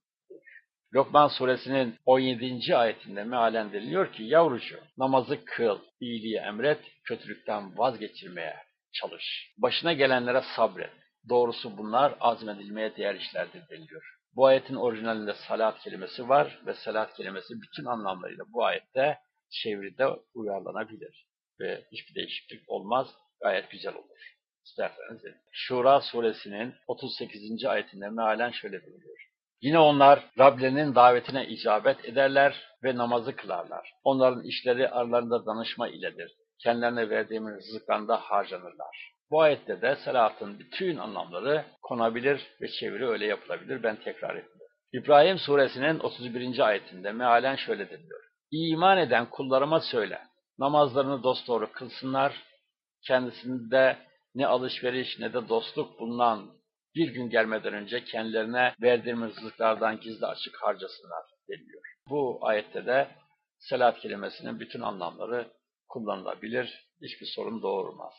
Lokman suresinin 17. ayetinde mealen deniliyor ki yavrucu namazı kıl, iyiliği emret, kötülükten vazgeçirmeye çalış. Başına gelenlere sabret. Doğrusu bunlar azmedilmeye değer işlerdir deniliyor. Bu ayetin orijinalinde salat kelimesi var ve salat kelimesi bütün anlamlarıyla bu ayette çeviride uyarlanabilir. Ve hiçbir değişiklik olmaz, gayet güzel olur. İsterseniz. Şura suresinin 38. ayetinde mealen şöyle deniliyor. Yine onlar Rablerinin davetine icabet ederler ve namazı kılarlar. Onların işleri aralarında danışma iledir. Kendilerine verdiğimiz rızıklarında harcanırlar. Bu ayette de salatın bütün anlamları konabilir ve çeviri öyle yapılabilir. Ben tekrar etmiyorum. İbrahim suresinin 31. ayetinde mealen şöyle deniliyor. İman eden kullarıma söyle, namazlarını dosdoğru kılsınlar, kendisinde ne alışveriş ne de dostluk bulunan bir gün gelmeden önce kendilerine verdiğimiz rızıklardan gizli açık harcasınlar deniliyor. Bu ayette de selat kelimesinin bütün anlamları kullanılabilir, hiçbir sorun doğurmaz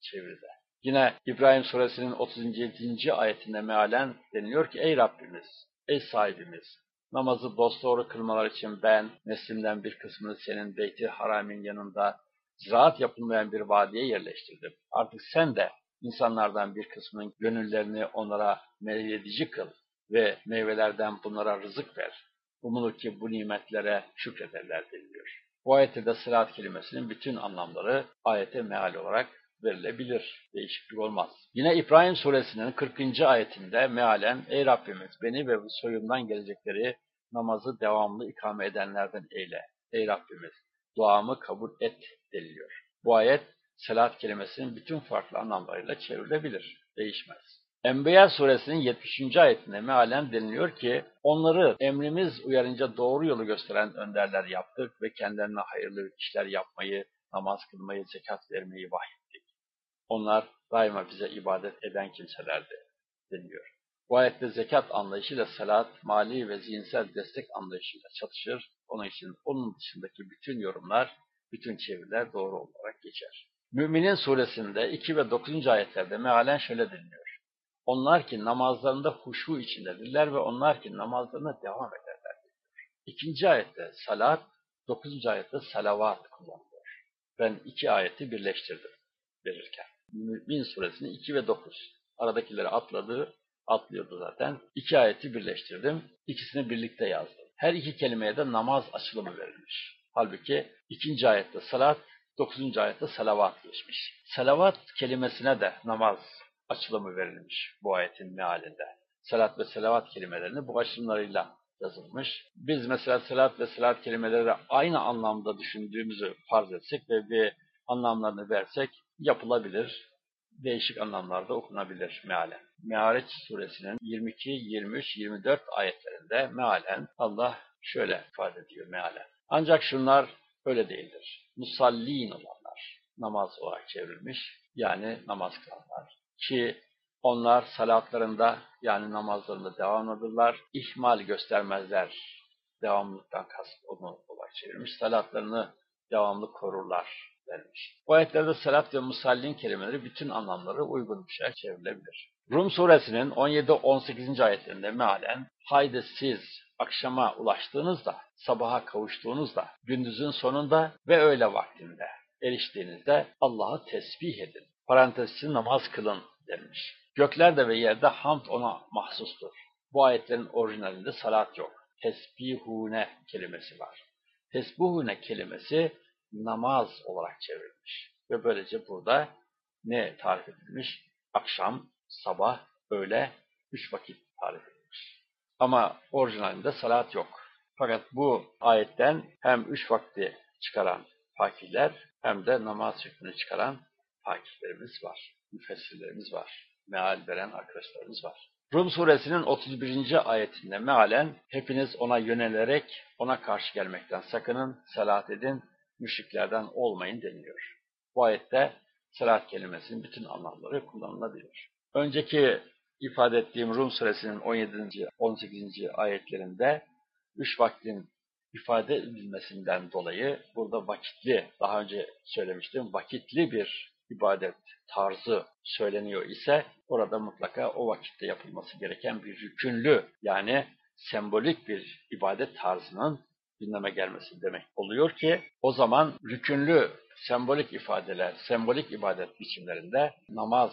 çeviride. Yine İbrahim suresinin 37. ayetinde mealen deniliyor ki ey Rabbimiz, ey sahibimiz, namazı dosdoğru kılmalar için ben neslimden bir kısmını senin beyti haramin yanında ziraat yapılmayan bir vadiye yerleştirdim. Artık sen de insanlardan bir kısmının gönüllerini onlara meyledici kıl ve meyvelerden bunlara rızık ver. Umulur ki bu nimetlere şükrederler deniliyor. Bu ayette de sırat kelimesinin bütün anlamları ayete meal olarak verilebilir. Değişiklik olmaz. Yine İbrahim suresinin 40. ayetinde mealen Ey Rabbimiz beni ve soyumdan gelecekleri namazı devamlı ikame edenlerden eyle. Ey Rabbimiz duamı kabul et deniliyor. Bu ayet selat kelimesinin bütün farklı anlamlarıyla çevrilebilir. Değişmez. Enbiya suresinin 70. ayetinde mealen deniliyor ki, onları emrimiz uyarınca doğru yolu gösteren önderler yaptık ve kendilerine hayırlı işler yapmayı, namaz kılmayı, zekat vermeyi vahyettik. Onlar daima bize ibadet eden kimselerdi deniliyor. Bu ayette zekat anlayışıyla salat, mali ve zihinsel destek anlayışıyla çatışır. Onun için onun dışındaki bütün yorumlar, bütün çeviriler doğru olarak geçer. Müminin suresinde 2 ve 9. ayetlerde mealen şöyle deniliyor. Onlar ki namazlarında huşu içindedirler ve onlar ki namazlarına devam ederler. İkinci ayette salat, dokuzuncu ayette salavat kullanılıyor. Ben iki ayeti birleştirdim verirken. Mümin suresini 2 ve 9. Aradakileri atladı, atlıyordu zaten. İki ayeti birleştirdim. İkisini birlikte yazdım. Her iki kelimeye de namaz açılımı verilmiş. Halbuki ikinci ayette salat, dokuzuncu ayette salavat geçmiş. Salavat kelimesine de namaz açılımı verilmiş bu ayetin mealinde. Salat ve salavat kelimelerini bu açılımlarıyla yazılmış. Biz mesela salat ve salat kelimeleri aynı anlamda düşündüğümüzü farz etsek ve bir anlamlarını versek yapılabilir. Değişik anlamlarda okunabilir mealen. Meariç suresinin 22, 23, 24 ayetlerinde mealen Allah şöyle ifade ediyor mealen. Ancak şunlar öyle değildir. Musallin olanlar, namaz olarak çevrilmiş, yani namaz kılanlar. Ki onlar salatlarında yani namazlarında devamlıdırlar, ihmal göstermezler. Devamlılıktan kasıt onu olarak çevirmiş. Salatlarını devamlı korurlar denmiş. Bu ayetlerde salat ve musallin kelimeleri bütün anlamları uygun bir şey çevrilebilir. Rum suresinin 17-18. ayetlerinde mealen haydi siz akşama ulaştığınızda, sabaha kavuştuğunuzda, gündüzün sonunda ve öğle vaktinde eriştiğinizde Allah'ı tesbih edin. Parantez namaz kılın denmiş. Göklerde ve yerde hamd ona mahsustur. Bu ayetlerin orijinalinde salat yok. Tesbihune kelimesi var. Tesbihune kelimesi namaz olarak çevrilmiş. Ve böylece burada ne tarif edilmiş? Akşam, sabah, öğle, üç vakit tarif edilmiş. Ama orijinalinde salat yok. Fakat bu ayetten hem üç vakti çıkaran fakirler hem de namaz hükmünü çıkaran fakirlerimiz var. Müfessirlerimiz var. Meal veren arkadaşlarımız var. Rum suresinin 31. ayetinde mealen hepiniz ona yönelerek ona karşı gelmekten sakının, salat edin, müşriklerden olmayın deniliyor. Bu ayette salat kelimesinin bütün anlamları kullanılabilir. Önceki ifade ettiğim Rum suresinin 17. 18. ayetlerinde üç vaktin ifade edilmesinden dolayı burada vakitli, daha önce söylemiştim, vakitli bir ibadet tarzı söyleniyor ise orada mutlaka o vakitte yapılması gereken bir rükünlü yani sembolik bir ibadet tarzının gündeme gelmesi demek oluyor ki o zaman rükünlü sembolik ifadeler, sembolik ibadet biçimlerinde namaz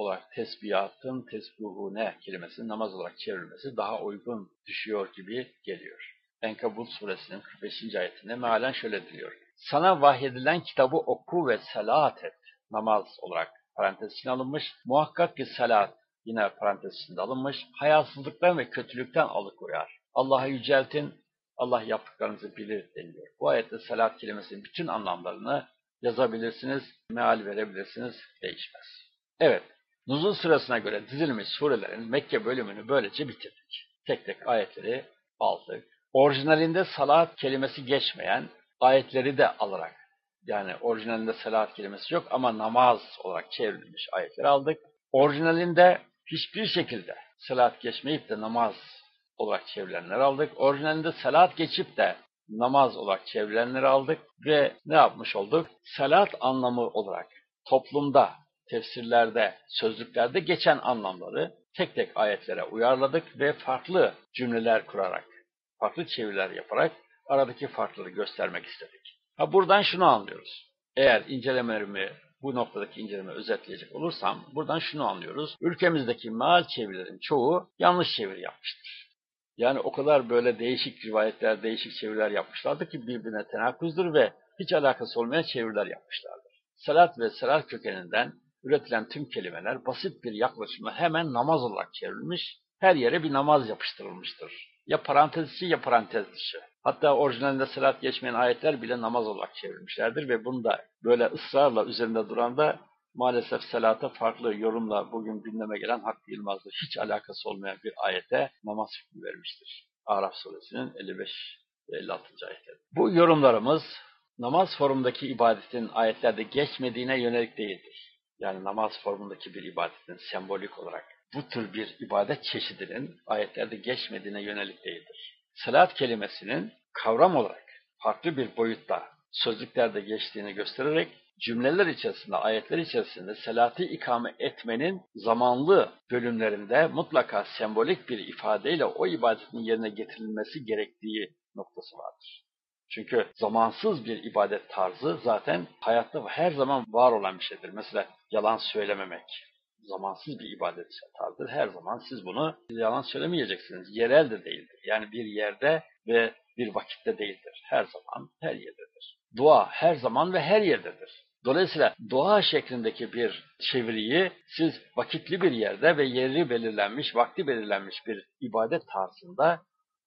olarak tesbihatın tesbuhune kelimesinin namaz olarak çevrilmesi daha uygun düşüyor gibi geliyor. Enkabut suresinin 45. ayetinde mealen şöyle diyor. Sana vahyedilen kitabı oku ve salat et. Namaz olarak parantez içine alınmış. Muhakkak ki salat yine parantez içinde alınmış. Hayasızlıktan ve kötülükten alıkoyar. Allah'a yüceltin, Allah yaptıklarınızı bilir deniliyor. Bu ayette salat kelimesinin bütün anlamlarını yazabilirsiniz, meal verebilirsiniz, değişmez. Evet, nuzul sırasına göre dizilmiş surelerin Mekke bölümünü böylece bitirdik. Tek tek ayetleri aldık. Orijinalinde salat kelimesi geçmeyen ayetleri de alarak, yani orijinalinde salat kelimesi yok ama namaz olarak çevrilmiş ayetleri aldık. Orijinalinde hiçbir şekilde salat geçmeyip de namaz olarak çevrilenleri aldık. Orijinalinde salat geçip de namaz olarak çevrilenleri aldık ve ne yapmış olduk? Salat anlamı olarak toplumda, tefsirlerde, sözlüklerde geçen anlamları tek tek ayetlere uyarladık ve farklı cümleler kurarak, farklı çeviriler yaparak aradaki farklılığı göstermek istedik. Ha buradan şunu anlıyoruz. Eğer incelemelerimi bu noktadaki inceleme özetleyecek olursam buradan şunu anlıyoruz. Ülkemizdeki meal çevirilerin çoğu yanlış çeviri yapmıştır. Yani o kadar böyle değişik rivayetler, değişik çeviriler yapmışlardı ki birbirine tenakkuzdur ve hiç alakası olmayan çeviriler yapmışlardır. Salat ve salat kökeninden üretilen tüm kelimeler basit bir yaklaşımla hemen namaz olarak çevrilmiş, her yere bir namaz yapıştırılmıştır. Ya parantez ya parantez dışı. Hatta orijinalinde salat geçmeyen ayetler bile namaz olarak çevrilmişlerdir ve bunu da böyle ısrarla üzerinde duran da maalesef salata farklı yorumla bugün gündeme gelen Hakkı Yılmaz'la hiç alakası olmayan bir ayete namaz hükmü vermiştir. Araf suresinin 55 ve 56. ayetleri. Bu yorumlarımız namaz formundaki ibadetin ayetlerde geçmediğine yönelik değildir. Yani namaz formundaki bir ibadetin sembolik olarak bu tür bir ibadet çeşidinin ayetlerde geçmediğine yönelik değildir. Salat kelimesinin kavram olarak farklı bir boyutta sözlüklerde geçtiğini göstererek cümleler içerisinde, ayetler içerisinde selati ikame etmenin zamanlı bölümlerinde mutlaka sembolik bir ifadeyle o ibadetin yerine getirilmesi gerektiği noktası vardır. Çünkü zamansız bir ibadet tarzı zaten hayatta her zaman var olan bir şeydir. Mesela yalan söylememek zamansız bir ibadet tarzıdır. Her zaman siz bunu yalan söylemeyeceksiniz. Yerel de değildir. Yani bir yerde ve bir vakitte değildir. Her zaman, her yerdedir. Dua her zaman ve her yerdedir. Dolayısıyla dua şeklindeki bir çeviriyi siz vakitli bir yerde ve yeri belirlenmiş, vakti belirlenmiş bir ibadet tarzında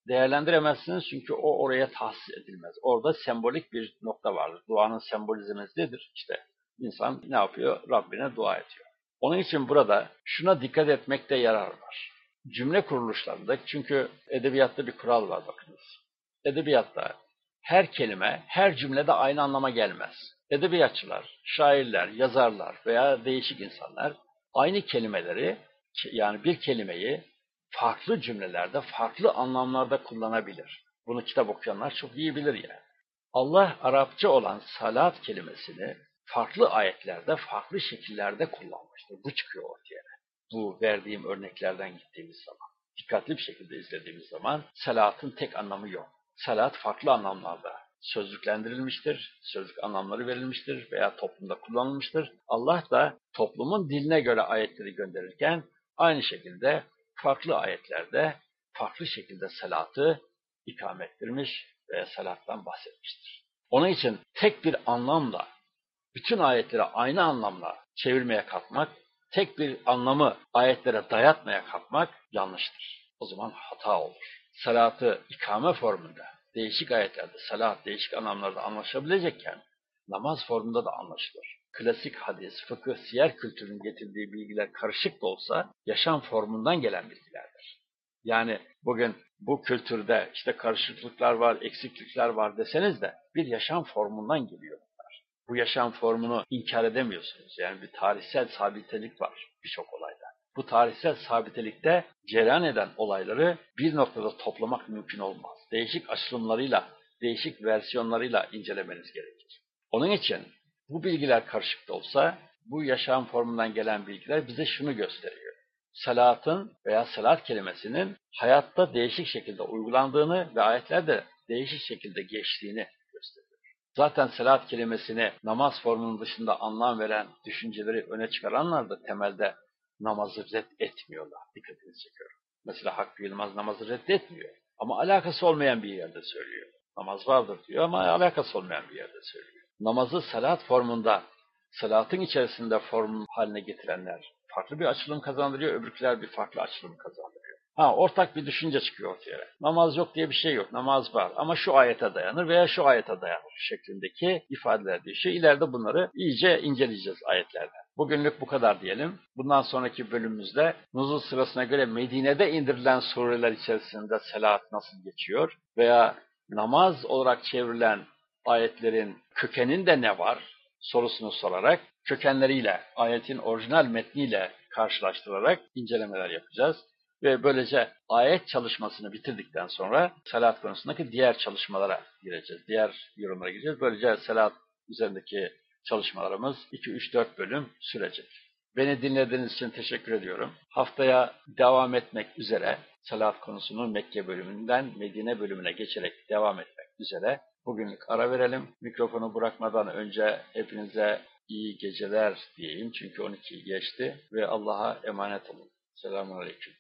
değerlendiremezsiniz çünkü o oraya tahsis edilmez. Orada sembolik bir nokta vardır. Duanın sembolizmi nedir? İşte insan ne yapıyor? Rabbine dua ediyor. Onun için burada şuna dikkat etmekte yarar var. Cümle kuruluşlarında çünkü edebiyatta bir kural var bakınız. Edebiyatta her kelime her cümlede aynı anlama gelmez. Edebiyatçılar, şairler, yazarlar veya değişik insanlar aynı kelimeleri yani bir kelimeyi farklı cümlelerde, farklı anlamlarda kullanabilir. Bunu kitap okuyanlar çok iyi bilir yani. Allah Arapça olan salat kelimesini farklı ayetlerde, farklı şekillerde kullanmıştır. Bu çıkıyor ortaya. Bu verdiğim örneklerden gittiğimiz zaman, dikkatli bir şekilde izlediğimiz zaman salatın tek anlamı yok. Salat farklı anlamlarda sözlüklendirilmiştir, sözlük anlamları verilmiştir veya toplumda kullanılmıştır. Allah da toplumun diline göre ayetleri gönderirken aynı şekilde farklı ayetlerde farklı şekilde salatı ikame ettirmiş ve salattan bahsetmiştir. Onun için tek bir anlamla bütün ayetleri aynı anlamla çevirmeye kalkmak, tek bir anlamı ayetlere dayatmaya kalkmak yanlıştır. O zaman hata olur. Salatı ikame formunda, değişik ayetlerde salat değişik anlamlarda anlaşabilecekken namaz formunda da anlaşılır. Klasik hadis, fıkıh, siyer kültürünün getirdiği bilgiler karışık da olsa yaşam formundan gelen bilgilerdir. Yani bugün bu kültürde işte karışıklıklar var, eksiklikler var deseniz de bir yaşam formundan geliyor bu yaşam formunu inkar edemiyorsunuz. Yani bir tarihsel sabitelik var birçok olayda. Bu tarihsel sabitelikte cereyan eden olayları bir noktada toplamak mümkün olmaz. Değişik açılımlarıyla, değişik versiyonlarıyla incelemeniz gerekir. Onun için bu bilgiler karışık da olsa bu yaşam formundan gelen bilgiler bize şunu gösteriyor. Salatın veya salat kelimesinin hayatta değişik şekilde uygulandığını ve ayetlerde değişik şekilde geçtiğini Zaten salat kelimesini namaz formunun dışında anlam veren düşünceleri öne çıkaranlar da temelde namazı red etmiyorlar. Dikkatinizi çekiyorum. Mesela Hakkı Yılmaz namazı reddetmiyor. Ama alakası olmayan bir yerde söylüyor. Namaz vardır diyor ama alakası olmayan bir yerde söylüyor. Namazı salat formunda, salatın içerisinde form haline getirenler farklı bir açılım kazandırıyor, öbürküler bir farklı açılım kazandırıyor. Ha, ortak bir düşünce çıkıyor ortaya. Namaz yok diye bir şey yok. Namaz var ama şu ayete dayanır veya şu ayete dayanır şeklindeki ifadeler düşüyor. İleride bunları iyice inceleyeceğiz ayetlerden. Bugünlük bu kadar diyelim. Bundan sonraki bölümümüzde nuzul sırasına göre Medine'de indirilen sureler içerisinde selat nasıl geçiyor veya namaz olarak çevrilen ayetlerin kökeninde ne var sorusunu sorarak kökenleriyle, ayetin orijinal metniyle karşılaştırarak incelemeler yapacağız. Ve böylece ayet çalışmasını bitirdikten sonra salat konusundaki diğer çalışmalara gireceğiz. Diğer yorumlara gireceğiz. Böylece salat üzerindeki çalışmalarımız 2-3-4 bölüm sürecek. Beni dinlediğiniz için teşekkür ediyorum. Haftaya devam etmek üzere salat konusunun Mekke bölümünden Medine bölümüne geçerek devam etmek üzere bugünlük ara verelim. Mikrofonu bırakmadan önce hepinize iyi geceler diyeyim çünkü 12 geçti ve Allah'a emanet olun. Selamun Aleyküm.